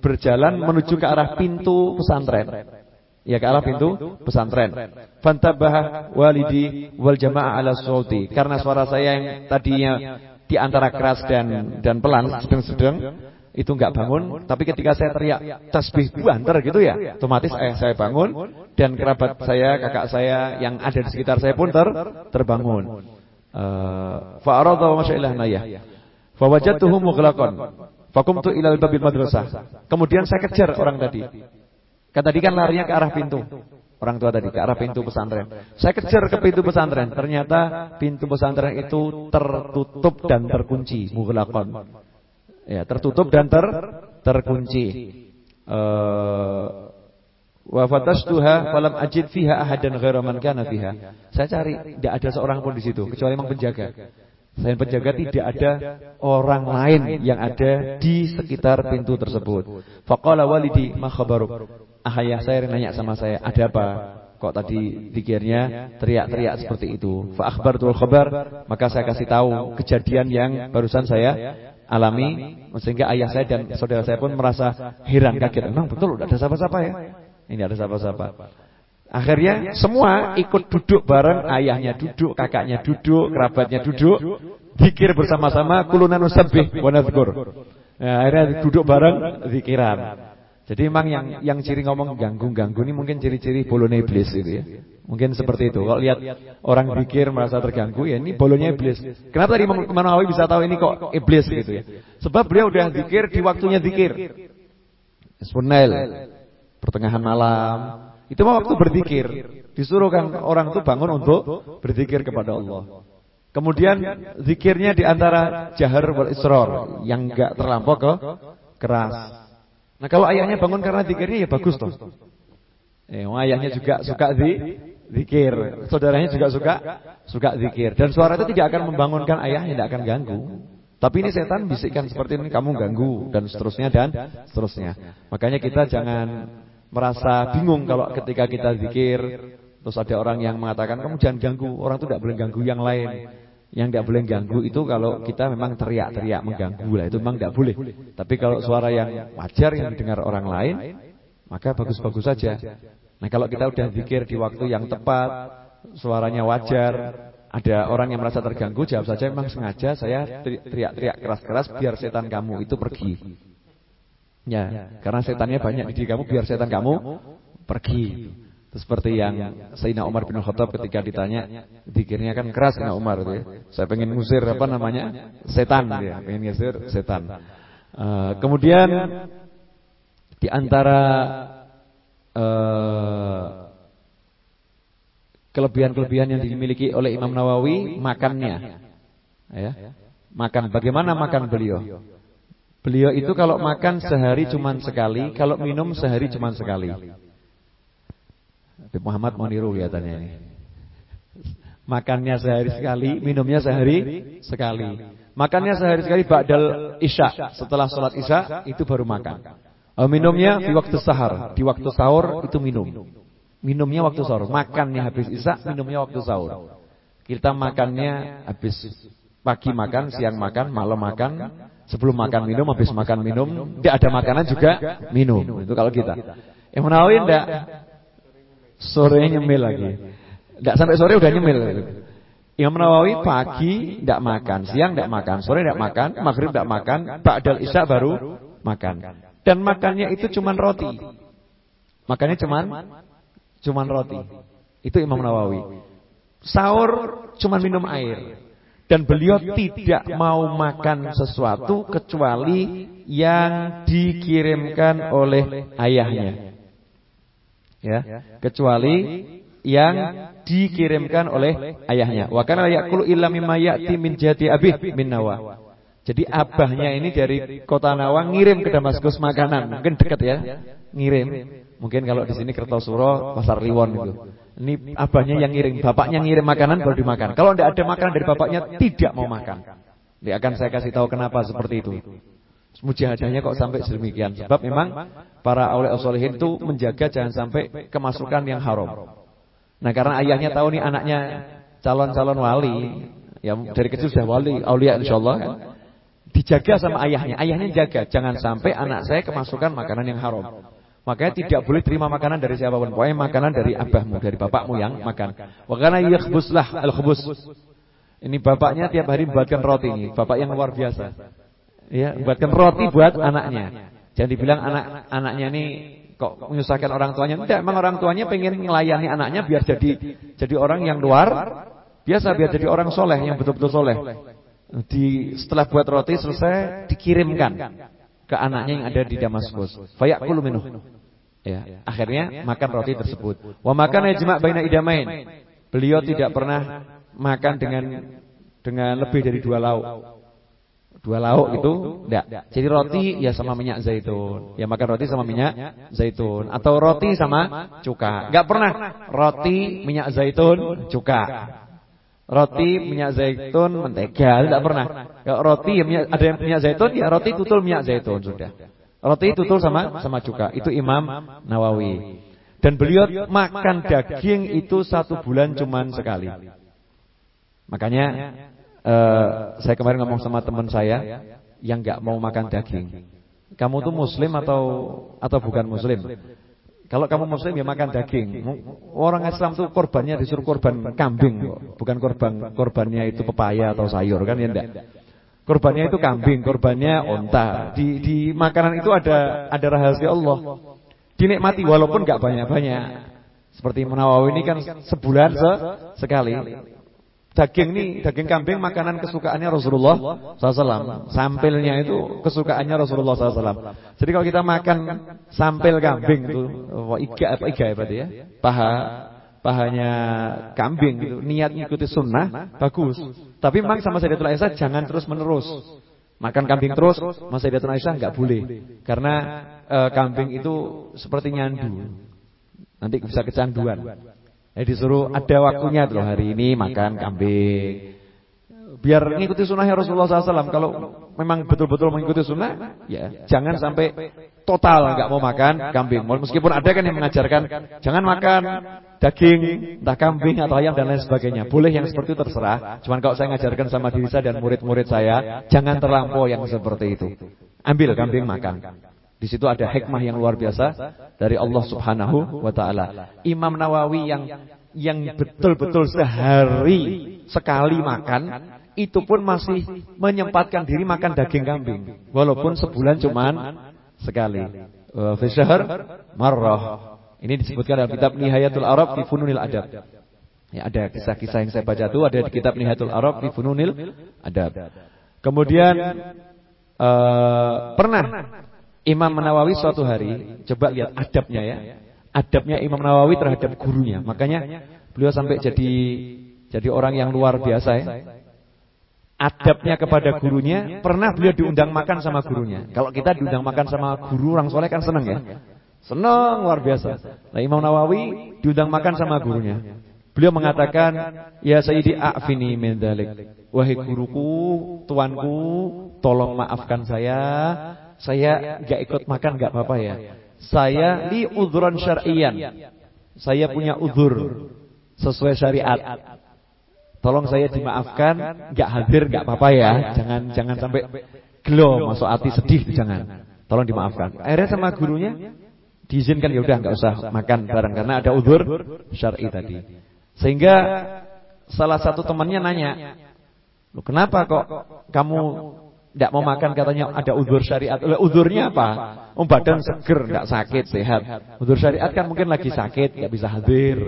berjalan menuju ke arah pintu pesantren. Ya ke arah pintu pesantren. Fantabah walidi wal jamaah ala sauti. Karena suara saya yang tadinya di antara keras dan dan pelan sedang-sedang itu enggak bangun, tapi ketika saya teriak tasbih banter gitu ya, otomatis ayah saya bangun dan kerabat saya, kakak saya yang ada di sekitar saya pun ter terbangun. Fa arada wa masyaallah nayah. Fa wajadtuhu mughlaqan. Fakumtu ilal babil madrasah. Kemudian saya kejar orang tadi. Kan tadi kan larinya ke arah pintu. Orang tua tadi ke arah pintu pesantren. Saya kejar ke pintu pesantren. Ternyata pintu pesantren itu tertutup dan terkunci. Mughlaqan. Ya, tertutup dan ter terkunci. Eh wa fatastuha falam ajid fiha ahadan ghaira man kana fiha. Saya cari, tidak ada seorang pun di situ kecuali memang penjaga. Selain penjaga tidak ada orang lain yang ada di sekitar pintu tersebut. Faqala walidi ma? Ayah saya nanya sama saya, "Ada apa?" Kok tadi pikirnya teriak-teriak seperti itu. Fa akhbartul khabar, maka saya kasih tahu kejadian yang barusan saya alami sehingga ayah saya dan saudara saya pun merasa heran kaget. Memang betul ada siapa-siapa ya? Ini ada siapa-siapa. Akhirnya semua ikut duduk bareng, ayahnya duduk, kakaknya duduk, kerabatnya duduk, zikir bersama-sama, kulunan usabbih wa. Nah, akhirnya duduk bareng zikiran. Jadi memang yang yang ciri ngomong ganggu-ganggu ini mungkin ciri-ciri bolonya iblis itu ya. Mungkin seperti itu. Kalau lihat orang zikir merasa terganggu ya ini bolonya iblis. Kenapa tadi Imam Nawawi bisa tahu ini kok iblis gitu ya? Sebab beliau udah zikir di waktunya zikir. Sunnah pertengahan malam. Itu mah waktu berzikir. Disuruh kan orang itu bangun untuk berzikir kepada Allah. Kemudian zikirnya di antara jahar wal israr yang enggak terlampau ke keras. Nah kalau ayahnya bangun karena zikirnya ya bagus toh. Eh, ayahnya juga suka zi, zikir, saudaranya juga suka suka zikir dan suara itu tidak akan membangunkan ayahnya, tidak akan ganggu. Tapi ini setan bisikkan seperti ini kamu ganggu dan seterusnya dan seterusnya. Makanya kita jangan merasa bingung kalau ketika kita zikir terus ada orang yang mengatakan kamu jangan ganggu, orang itu tidak boleh ganggu yang lain. Yang tidak boleh ganggu itu kalau kita memang teriak-teriak mengganggu lah itu memang tidak boleh. Tapi kalau suara yang wajar yang didengar orang lain maka bagus-bagus saja. Nah kalau kita udah zikir di waktu yang tepat, suaranya wajar, ada orang yang merasa terganggu, jawab saja memang sengaja saya teriak-teriak keras-keras biar setan kamu itu pergi. Ya, karena setannya banyak di diri kamu biar setan kamu pergi. Itu seperti yang Sayyidina Umar bin Khattab ketika ditanya, zikirnya kan keras Sayyidina Umar itu ya. Saya pengen ngusir apa namanya? setan ya, pengen ngusir setan. Uh, kemudian di antara kelebihan-kelebihan uh, yang dimiliki oleh Imam Nawawi makannya. Ya. Makan bagaimana makan beliau? Beliau itu kalau makan sehari cuma sekali, kalau minum sehari cuma sekali. Habib Muhammad mau niru kelihatannya ini. Makannya sehari sekali, minumnya sehari sekali. Makannya sehari sekali ba'dal isya, setelah sholat isya itu baru makan. Minumnya di waktu sahar, di waktu sahur itu minum. Minumnya waktu sahur, makannya habis isya, minumnya waktu sahur. Kita makannya habis pagi makan, siang makan, malam makan, sebelum makan minum, habis makan minum, tidak ada makanan juga minum. Itu kalau kita. Yang Nawawi enggak sore nyemil lagi. Enggak sampai sore udah nyemil. Imam Nawawi pagi tidak makan, siang tidak makan, sore tidak makan, maghrib tidak makan, ba'dal isya baru makan. Dan makannya itu cuman roti. Makannya cuman cuman roti. Itu Imam Nawawi. Sahur cuman minum air. Dan beliau tidak mau makan sesuatu kecuali yang dikirimkan oleh ayahnya. Ya, kecuali yang dikirimkan oleh ayahnya. Wa kana yaqulu illa mimma ya'ti min jati abih min Nawa. Jadi abahnya ini dari kota Nawa ngirim ke Damaskus makanan. Mungkin dekat ya. Ngirim. Mungkin kalau di sini Kertosuro, Pasar Liwon itu. Ini abahnya yang ngirim, bapaknya ngirim makanan baru dimakan. Kalau tidak ada makanan dari bapaknya tidak mau makan. Dia akan saya kasih tahu kenapa seperti itu. Mujahadahnya kok sampai sedemikian. Sebab memang para awliya sholihin itu menjaga jangan sampai kemasukan yang haram. Nah, karena ayahnya tahu nih anaknya calon-calon wali, ya dari kecil sudah wali, aulia insyaallah kan. Dijaga sama ayahnya. Ayahnya jaga jangan sampai anak saya kemasukan makanan yang haram. Makanya tidak boleh terima makanan dari siapa pun. Pokoknya makanan dari abahmu, dari bapakmu yang makan. Wakana yakhbuslah al-khubus. Ini bapaknya tiap hari membuatkan roti ini, bapak yang luar biasa. Ya, membuatkan roti buat anaknya. Jangan dibilang anak anaknya ini kok menyusahkan orang tuanya. Tidak, memang orang tuanya pengen melayani anaknya biar jadi jadi orang yang luar biasa, biar jadi orang soleh yang betul-betul soleh. Di setelah buat roti selesai dikirimkan ke anaknya yang ada di Damaskus. Fayaqulu minuh. Ya, akhirnya makan roti tersebut. Wa makan ijma' baina idamain. Beliau tidak pernah makan dengan dengan lebih dari dua lauk. Dua lauk itu enggak. Jadi roti ya sama minyak zaitun. Ya makan roti sama minyak zaitun atau roti sama cuka. Enggak pernah roti minyak zaitun cuka. Roti minyak zaitun mentega tidak pernah. Kalau roti ya ada yang minyak zaitun ya roti tutul minyak zaitun sudah. Roti tutul sama sama cuka. Itu Imam Nawawi. Dan beliau makan daging itu satu bulan cuman sekali. Makanya uh, saya kemarin ngomong sama teman saya yang nggak mau makan daging. Kamu tuh muslim atau atau bukan muslim? Kalau kamu muslim ya makan daging. Orang Islam tuh korbannya disuruh korban kambing, bukan korban korbannya itu pepaya atau sayur kan ya enggak. Korbannya itu kambing, korbannya onta. Di di makanan itu ada ada rahasia Allah. Dinikmati walaupun nggak banyak-banyak. Seperti Nawawi ini kan sebulan se sekali. Daging ini, daging kambing makanan kesukaannya Rasulullah SAW. Sampilnya itu kesukaannya Rasulullah SAW. Jadi kalau kita makan sampil kambing itu, oh, iga apa iga ya berarti ya, paha pahanya kambing gitu, niat ngikuti sunnah bagus. Tapi memang sama Sayyidatul Aisyah jangan terus menerus. Makan kambing terus, Mas Sayyidatul Aisyah nggak boleh. Karena e, kambing itu seperti nyandu. Nanti bisa kecanduan. Eh disuruh ada waktunya tuh hari ini makan kambing. Biar ngikuti sunnahnya Rasulullah SAW. Kalau memang betul-betul mengikuti sunnah, ya jangan sampai total nggak mau makan kambing. Meskipun ada kan yang mengajarkan jangan makan daging, entah kambing atau ayam dan lain sebagainya. Boleh yang seperti itu terserah. Cuman kalau saya ngajarkan sama diri saya dan murid-murid saya, jangan terlampau yang seperti itu. Ambil kambing makan. Di situ ada hikmah yang luar biasa dari Allah Subhanahu wa taala. Imam Nawawi yang yang betul-betul sehari sekali makan itu pun masih menyempatkan diri makan daging kambing walaupun sebulan cuman sekali. Wa fi syahr marrah. Ini disebutkan dalam kitab Nihayatul Arab fi Fununil Adab. Ya, ada kisah-kisah yang saya baca itu ada di kitab Nihayatul Arab fi Fununil Adab. Kemudian uh, pernah Imam Nawawi suatu hari, coba lihat adabnya ya. Adabnya Imam Nawawi terhadap gurunya. Makanya beliau sampai jadi jadi orang yang luar biasa ya. Adabnya kepada gurunya, pernah beliau diundang makan sama gurunya. Kalau kita diundang makan sama guru orang soleh kan seneng ya. Seneng luar biasa. Nah Imam Nawawi diundang makan sama gurunya. Beliau mengatakan, "Ya Sayyidi a'fini min dzalik." Wahai guruku, tuanku, tolong maafkan saya. Saya enggak ikut makan enggak apa-apa ya. Saya li udhran syar'iyan. Saya punya udzur sesuai syariat. Tolong saya dimaafkan, enggak hadir enggak apa-apa ya. Jangan jangan sampai gelo masuk hati sedih jangan. Tolong dimaafkan. Akhirnya sama gurunya diizinkan ya udah enggak usah makan bareng karena ada udzur syar'i tadi. Sehingga salah satu temannya nanya, "Loh kenapa kok kamu tidak mau makan katanya ada udur syariat. Udurnya apa? Om badan seger, tidak sakit, sehat. Udur syariat kan mungkin lagi sakit, nggak bisa hadir.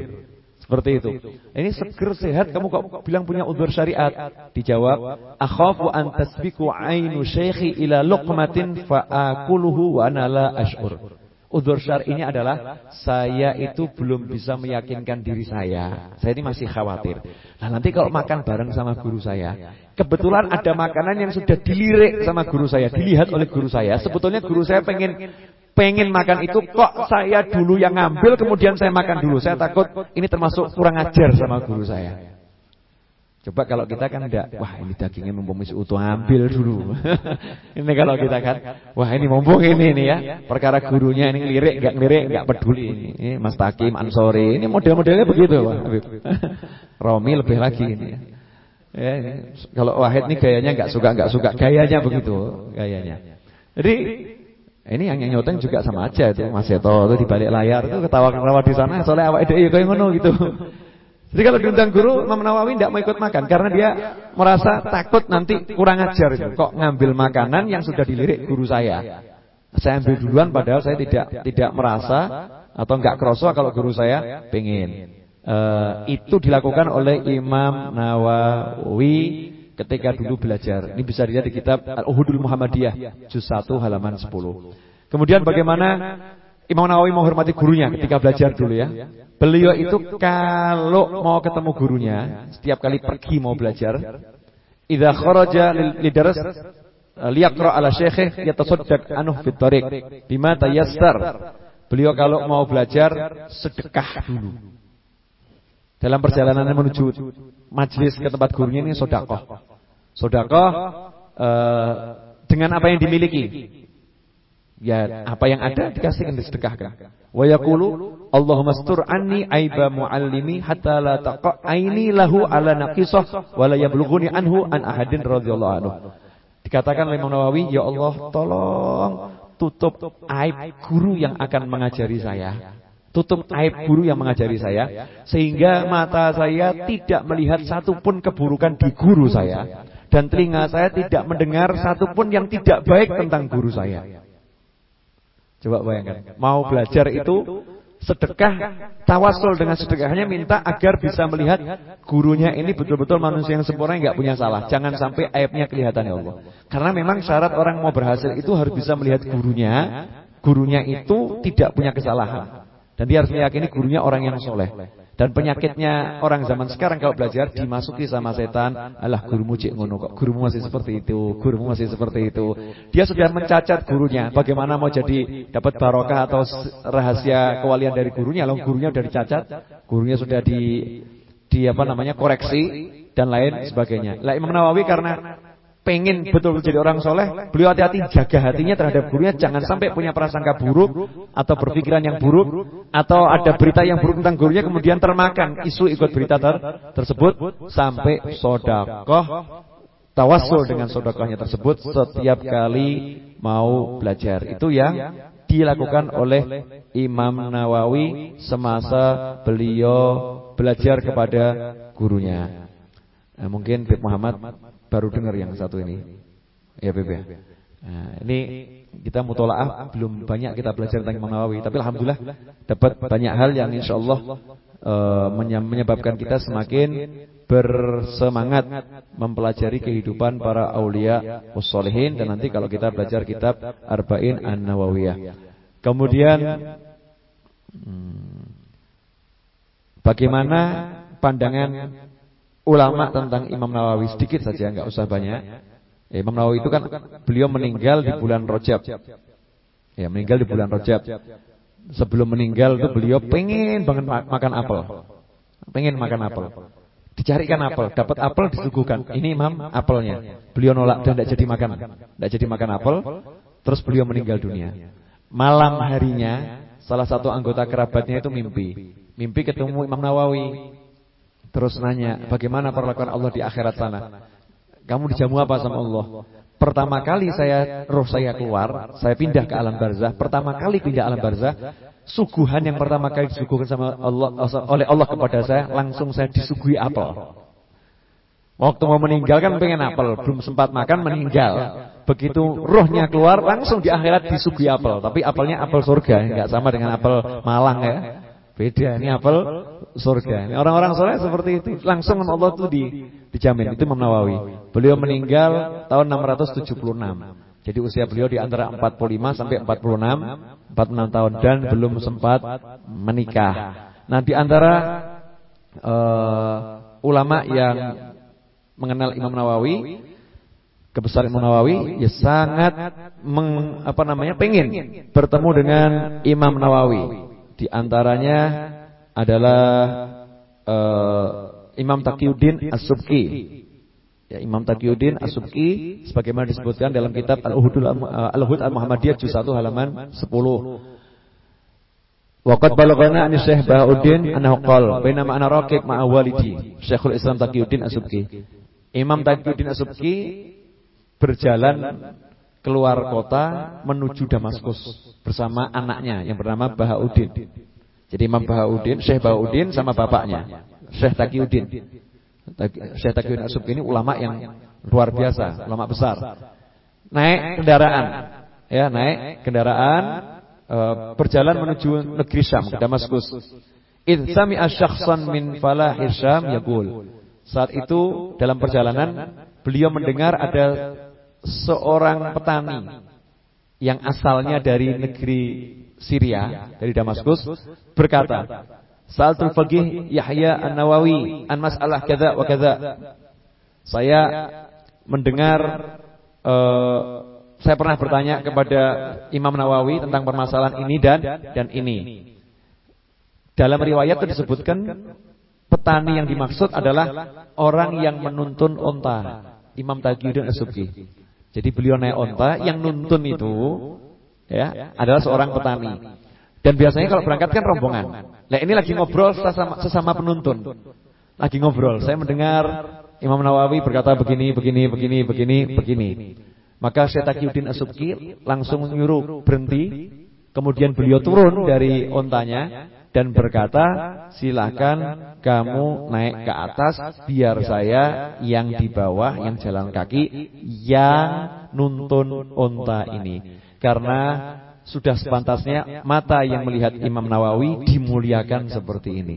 Seperti itu. Ini seger sehat, kamu kok bilang punya udur syariat? Dijawab, akhafu an tasbiku ainu syekhi ila luqmatin fa'akuluhu wa ana la ash'ur. Udur syar ini adalah saya itu belum bisa meyakinkan diri saya. Saya ini masih khawatir. Nah nanti kalau makan bareng sama guru saya, kebetulan ada makanan yang sudah dilirik sama guru saya, dilihat oleh guru saya. Sebetulnya guru saya pengen pengen makan itu kok saya dulu yang ngambil kemudian saya makan dulu. Saya takut ini termasuk kurang ajar sama guru saya. Coba kalau kita kan enggak, wah ini dagingnya mumpung masih utuh ambil dulu. ini kalau kita kan, wah ini mumpung ini nih ya, perkara gurunya ini lirik enggak lirik enggak peduli ini. ini Mas Takim Ansori, ini model-modelnya begitu, Pak Habib. Romi lebih lagi ini ya. ya ini. Kalau Wahid ini gayanya enggak suka enggak suka, gayanya begitu, gayanya. Jadi ini yang nyoteng juga sama aja itu Mas Seto itu di balik layar itu ketawa-ketawa di sana soalnya awak dhewe koyo ngono gitu. Jadi kalau diundang guru, Imam Nawawi tidak mau ikut makan karena dia merasa takut nanti kurang ajar itu. Kok ngambil makanan yang sudah dilirik guru saya. Saya ambil duluan padahal saya tidak tidak merasa atau enggak kroso kalau guru saya pengen. Uh, itu dilakukan oleh Imam Nawawi ketika dulu belajar. Ini bisa dilihat di kitab Al-Uhudul Muhammadiyah juz 1 halaman 10. Kemudian bagaimana Imam Nawawi menghormati gurunya ketika belajar dulu ya. Beliau itu kalau mau ketemu gurunya, setiap kali pergi mau belajar, idza kharaja lidaras liyaqra ala syekh yatasaddaq anhu fit tariq bima tayassar. Beliau kalau mau belajar sedekah dulu. Dalam perjalanan menuju majelis ke tempat gurunya ini sedekah. Sedekah uh, dengan apa yang dimiliki. Ya, apa yang ada dikasihkan disedekahkan. Wa yaqulu Allahumma stur anni aiba muallimi hatta la taqa aini lahu ala naqisah wa la yablughuni anhu an ahadin radhiyallahu anhu. Dikatakan oleh Imam Nawawi, ya Allah tolong tutup aib guru yang akan mengajari saya. Tutup aib guru yang mengajari saya sehingga mata saya tidak melihat satupun keburukan di guru saya dan telinga saya tidak mendengar satupun yang tidak baik tentang guru saya. Coba bayangkan, mau belajar itu sedekah, tawasul dengan sedekahnya minta agar bisa melihat gurunya ini betul-betul manusia yang sempurna nggak punya salah. Jangan sampai aibnya kelihatan ya Allah. Karena memang syarat orang mau berhasil itu harus bisa melihat gurunya, gurunya itu tidak punya kesalahan. Dan dia harus meyakini gurunya orang yang soleh. Dan penyakitnya orang zaman sekarang kalau belajar dimasuki sama setan, alah gurumu cik ngono kok, gurumu masih seperti itu, gurumu masih seperti itu. Dia sudah mencacat gurunya, bagaimana mau jadi dapat barokah atau rahasia kewalian dari gurunya, lalu gurunya sudah dicacat, gurunya sudah di di apa namanya koreksi dan lain sebagainya. Lah Imam Nawawi karena pengen betul jadi orang soleh, beliau hati-hati jaga hatinya terhadap gurunya, jangan sampai punya prasangka buruk atau berpikiran yang buruk atau ada berita yang buruk tentang gurunya kemudian termakan isu ikut berita ter tersebut sampai sodakoh. tawasul dengan sodakohnya tersebut setiap kali mau belajar. itu yang dilakukan oleh Imam Nawawi semasa beliau belajar kepada gurunya. Nah, mungkin Bib Muhammad baru dengar yang satu ini. Ya, Beb. Ya. Nah, ini kita mutolaah belum banyak kita belajar tentang Imam Nawawi, tapi alhamdulillah dapat banyak hal yang insyaallah uh, menyebabkan kita semakin bersemangat mempelajari kehidupan para aulia wassalihin dan nanti kalau kita belajar kitab Arba'in An-Nawawiyah. Kemudian hmm, bagaimana pandangan ulama tentang Imam Nawawi sedikit saja, nggak usah banyak. Ya, Imam Nawawi itu kan beliau meninggal di bulan Rajab. Ya, meninggal di bulan Rajab. Sebelum meninggal itu beliau pengen banget makan apel. Pengen makan apel. Dicarikan apel, dapat apel disuguhkan. Ini Imam apelnya. Beliau nolak dan tidak jadi makan. Tidak jadi makan apel. Terus beliau meninggal dunia. Malam harinya salah satu anggota kerabatnya itu mimpi. Mimpi ketemu Imam Nawawi. Terus nanya, bagaimana perlakuan Allah di akhirat sana? Kamu dijamu apa sama Allah? Pertama kali saya roh saya keluar, saya pindah ke alam barzah. Pertama kali pindah alam barzah, suguhan yang pertama kali disuguhkan sama Allah oleh Allah kepada saya, langsung saya disuguhi apel. Waktu mau meninggal kan pengen apel, belum sempat makan meninggal. Begitu rohnya keluar langsung di akhirat disuguhi apel, tapi apelnya apel surga, enggak sama dengan apel Malang ya. Beda, ini apel surga. Orang-orang soleh seperti itu, langsung sama Allah tuh di, dijamin. Itu Imam Nawawi. Beliau meninggal tahun 676. Jadi usia beliau di antara 45 sampai 46, 46 tahun dan belum sempat menikah. Nah, di antara uh, ulama yang mengenal Imam Nawawi, kebesaran Imam Nawawi, ya sangat meng, apa namanya pengen bertemu dengan Imam Nawawi. Di antaranya adalah uh, Imam Taqiyuddin As-Subki Ya, Imam Taqiyuddin As-Subki sebagaimana disebutkan dalam kitab Al-Uhud Al-Uhud Al-Muhammadiyah juz 1 halaman 10. Waqad balaghana an Syekh Bahauddin annahu qala bainama ana raqib ma'a walidi Syekhul Islam Taqiyuddin As-Subki. Imam Taqiyuddin As-Subki berjalan keluar kota menuju Damaskus bersama anaknya yang bernama Bahauddin. Jadi Imam Bahauddin, Syekh Bahauddin sama bapaknya, Syekh Taqiyuddin. Syekh Taqiyuddin Asub ini ulama yang luar biasa, ulama besar. Naik kendaraan, ya naik kendaraan e, berjalan menuju negeri Syam, ke Damaskus. Idh sami'a syakhsan min falahir Syam yaqul. Saat itu dalam perjalanan beliau mendengar ada seorang petani yang asalnya dari negeri Syria, dari Damaskus berkata, Sa'altul faqih Yahya An-Nawawi an mas'alah kadza wa. Saya mendengar uh, saya pernah bertanya kepada Imam Nawawi tentang permasalahan ini dan dan ini. Dalam riwayat itu disebutkan petani yang dimaksud adalah orang yang menuntun onta. Imam Taqiyuddin As-Subki. Jadi beliau naik onta, yang nuntun itu ya adalah seorang petani. Dan biasanya kalau berangkat kan rombongan. Nah ini lagi ngobrol sesama, sesama penuntun. Lagi ngobrol. Saya mendengar Imam Nawawi berkata begini, begini, begini, begini, begini. Maka Syekh Taqiyuddin Asubki langsung menyuruh berhenti. Kemudian beliau turun dari ontanya dan berkata, silakan kamu naik ke atas biar saya yang di bawah yang jalan kaki yang nuntun onta ini. Karena sudah sepantasnya mata yang melihat Imam Nawawi dimuliakan seperti ini.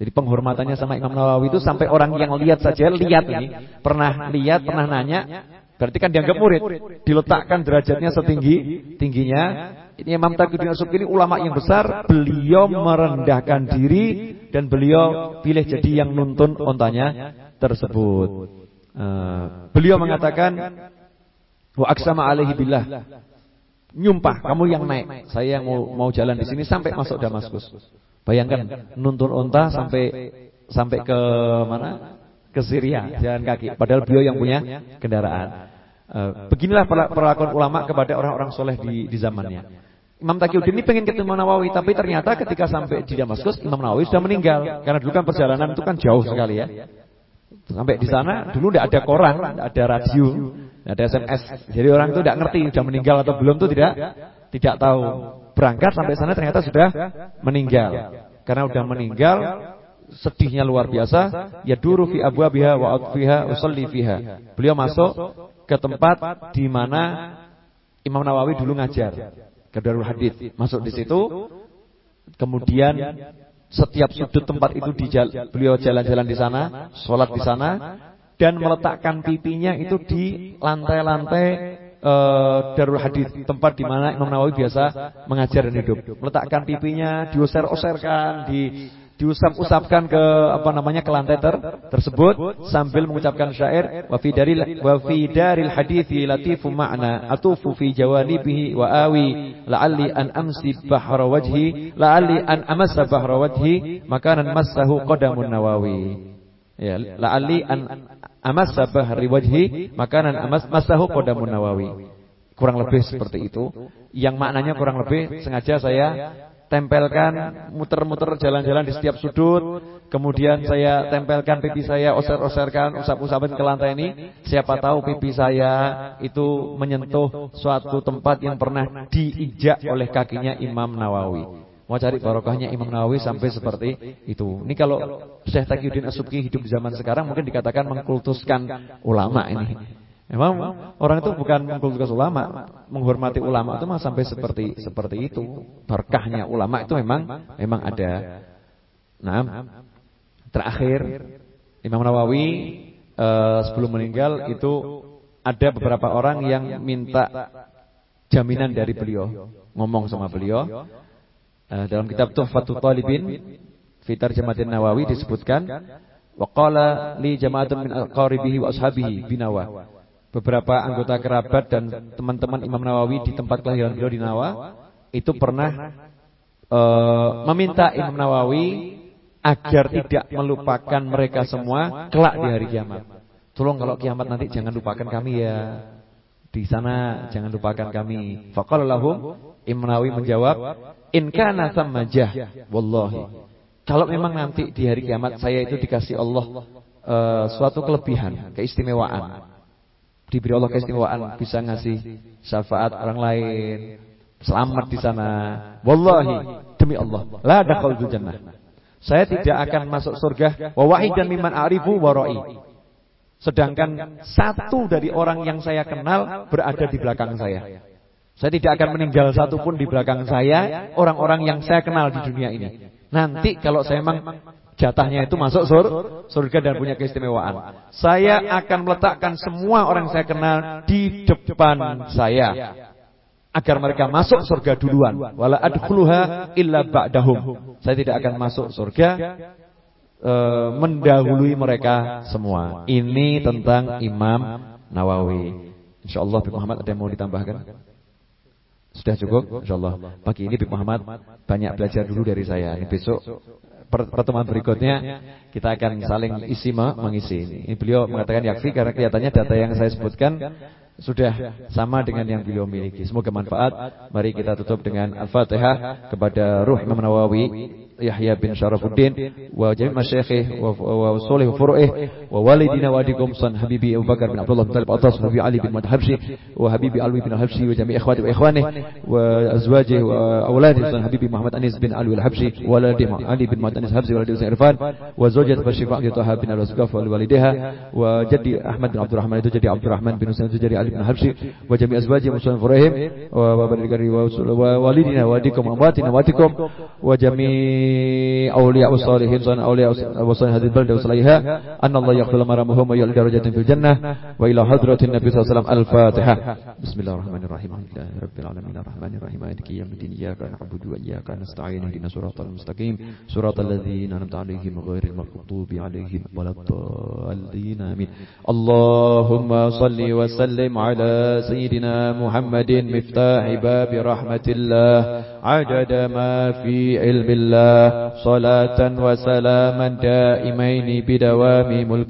Jadi penghormatannya sama Imam Nawawi itu sampai orang yang lihat saja lihat ini, pernah lihat, pernah nanya, berarti kan dianggap murid, diletakkan derajatnya setinggi tingginya. Ini Imam Taqiyuddin Asub ini ulama yang besar, beliau merendahkan diri dan beliau pilih jadi yang nuntun ontanya tersebut. Uh, beliau mengatakan wa aksama alaihi billah nyumpah kamu yang naik, saya yang mau mau jalan di sini sampai masuk Damaskus. Bayangkan nuntun unta sampai sampai ke mana? Ke Syria jalan kaki. Padahal beliau yang punya kendaraan. Uh, beginilah perlakuan ulama kepada orang-orang soleh di, di zamannya. Imam Taqiyuddin ini pengen ketemu Nawawi, tapi ternyata ketika sampai di Damaskus Imam Nawawi sudah meninggal. Karena dulu kan perjalanan itu kan jauh sekali ya. Sampai di sana dulu tidak ada koran, tidak ada radio, ada SMS. Jadi orang itu tidak ngerti sudah meninggal atau belum itu tidak tidak tahu. Berangkat sampai sana ternyata sudah meninggal. Karena sudah meninggal sedihnya luar biasa, ya duru fi abwabiha wa atfiha usalli fiha. Beliau masuk ke tempat di mana Imam Nawawi dulu ngajar ke Darul Hadis. Masuk di situ kemudian setiap sudut tempat itu di beliau jalan-jalan di sana, sholat di sana, dan meletakkan pipinya itu di lantai-lantai uh, Darul Hadis, tempat di mana Imam Nawawi biasa mengajar dan hidup. Meletakkan pipinya, diusir-usirkan, di diusap-usapkan ke apa namanya ke lantai ter tersebut sambil mengucapkan syair wa fi daril wa fi daril hadithi latifu ma'na atufu fi jawanibihi wa awi la'alli an amsi bahra wajhi la'alli an amassa bahra wajhi makanan massahu qadamun nawawi. ya la'alli an amassa bahri wajhi makanan amas massahu qadamun nawawi kurang lebih seperti itu. yang maknanya kurang lebih sengaja saya tempelkan muter-muter jalan-jalan di setiap sudut. kemudian saya tempelkan pipi saya oser-oserkan usap-usapin ke lantai ini. siapa tahu pipi saya itu menyentuh suatu tempat yang pernah diijak oleh kakinya Imam Nawawi mau cari barokahnya Imam Nawawi sampai seperti itu. ini kalau Syekh Taqiyuddin Asubki hidup di zaman sekarang mungkin dikatakan mengkultuskan ulama ini. Memang orang itu bukan mengkultus ulama, menghormati ulama itu mah sampai seperti seperti itu. Berkahnya ulama itu memang memang ada. Nah, terakhir Imam Nawawi uh, sebelum meninggal itu ada beberapa orang yang minta jaminan dari beliau, ngomong sama beliau. Uh, dalam kitab Tuhfatul Talibin fi Tarjamatin Nawawi disebutkan waqala li jama'atun min aqaribihi wa ashabihi binawa beberapa anggota kerabat dan teman-teman Imam Nawawi di tempat kelahiran beliau di Nawa itu pernah uh, meminta Imam Nawawi agar tidak melupakan mereka semua kelak di hari kiamat. Tolong kalau kiamat nanti jangan lupakan kami ya. Di sana jangan lupakan kami. Faqala lahum Imam Nawawi menjawab, "In kana thammajah wallahi." Kalau memang nanti di hari kiamat saya itu dikasih Allah uh, suatu kelebihan, keistimewaan. diberi Allah keistimewaan bisa ngasih syafaat orang lain, selamat di sana. Wallahi demi Allah, la dakhalul jannah. Saya tidak akan masuk surga. wa wahidan mimman a'rifu wa Sedangkan satu dari orang yang saya kenal berada di belakang saya. Saya tidak akan meninggal satu pun di belakang saya orang-orang yang saya kenal di dunia ini. Nanti kalau saya memang jatahnya itu masuk sur, surga dan punya keistimewaan. Saya akan meletakkan semua orang saya kenal di depan saya agar mereka masuk surga duluan. Wala adkhuluha illa ba'dahum. Saya tidak akan masuk surga uh, mendahului mereka semua. Ini tentang Imam Nawawi. Insyaallah Bi Muhammad ada yang mau ditambahkan? Sudah cukup, insyaallah. Pagi ini Bib Muhammad banyak belajar dulu dari saya. Ini besok pertemuan berikutnya kita akan saling isi mengisi ini. Beliau mengatakan yakfi karena kelihatannya data yang saya sebutkan sudah sama dengan yang beliau miliki. Semoga manfaat. Mari kita tutup dengan Al-Fatihah kepada Ruh Imam Nawawi, Yahya bin Syarafuddin, wa jami' masyayikhih wa usulih furu'ih ووالدنا ووالدكم صن حبيبي أبو بكر بن عبد الله بن طالب عطاس وحبيبي علي بن مدحبشي وحبيبي علوي بن الحبشي وجميع إخواته وإخوانه وأزواجه وأولاده صن حبيبي محمد أنيس بن علوي الحبشي وولده علي بن محمد أنيس الحبشي حسين عرفان وزوجة بشير فاضل طه بن الوسقاف ووالدها وجدي أحمد بن عبد الرحمن وجدي عبد الرحمن بن حسين وجدي علي بن الحبشي وجميع أزواجه وصن فرعهم ووالدنا ووالدكم وأمواتنا وأمواتكم وجميع أولياء الصالحين صنع أولياء وصالح هذه البلدة وصليها أن الله يغفر مرامهم ويعلي درجات في الجنة وإلى حضرة النبي صلى الله عليه وسلم الفاتحة. بسم الله الرحمن الرحيم. الحمد لله رب العالمين. الرحمن الرحيم. مالك يوم الدين. إياك نعبد وإياك نستعين. اهدنا صراط المستقيم. صراط الذين أنعمت عليهم غير المغضوب عليهم ولا الضالين. آمين. اللهم صل وسلم على سيدنا محمد. مفتاح باب رحمة الله. عدد ما في علم الله. صلاة وسلاما دائمين بدوام ملك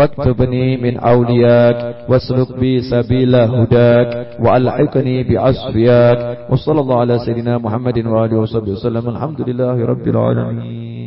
فاكتبني من أولياك واسلك بي سبيل هداك وألحقني بعصفياك وصلى الله على سيدنا محمد وآله وصحبه وسلم الحمد لله رب العالمين.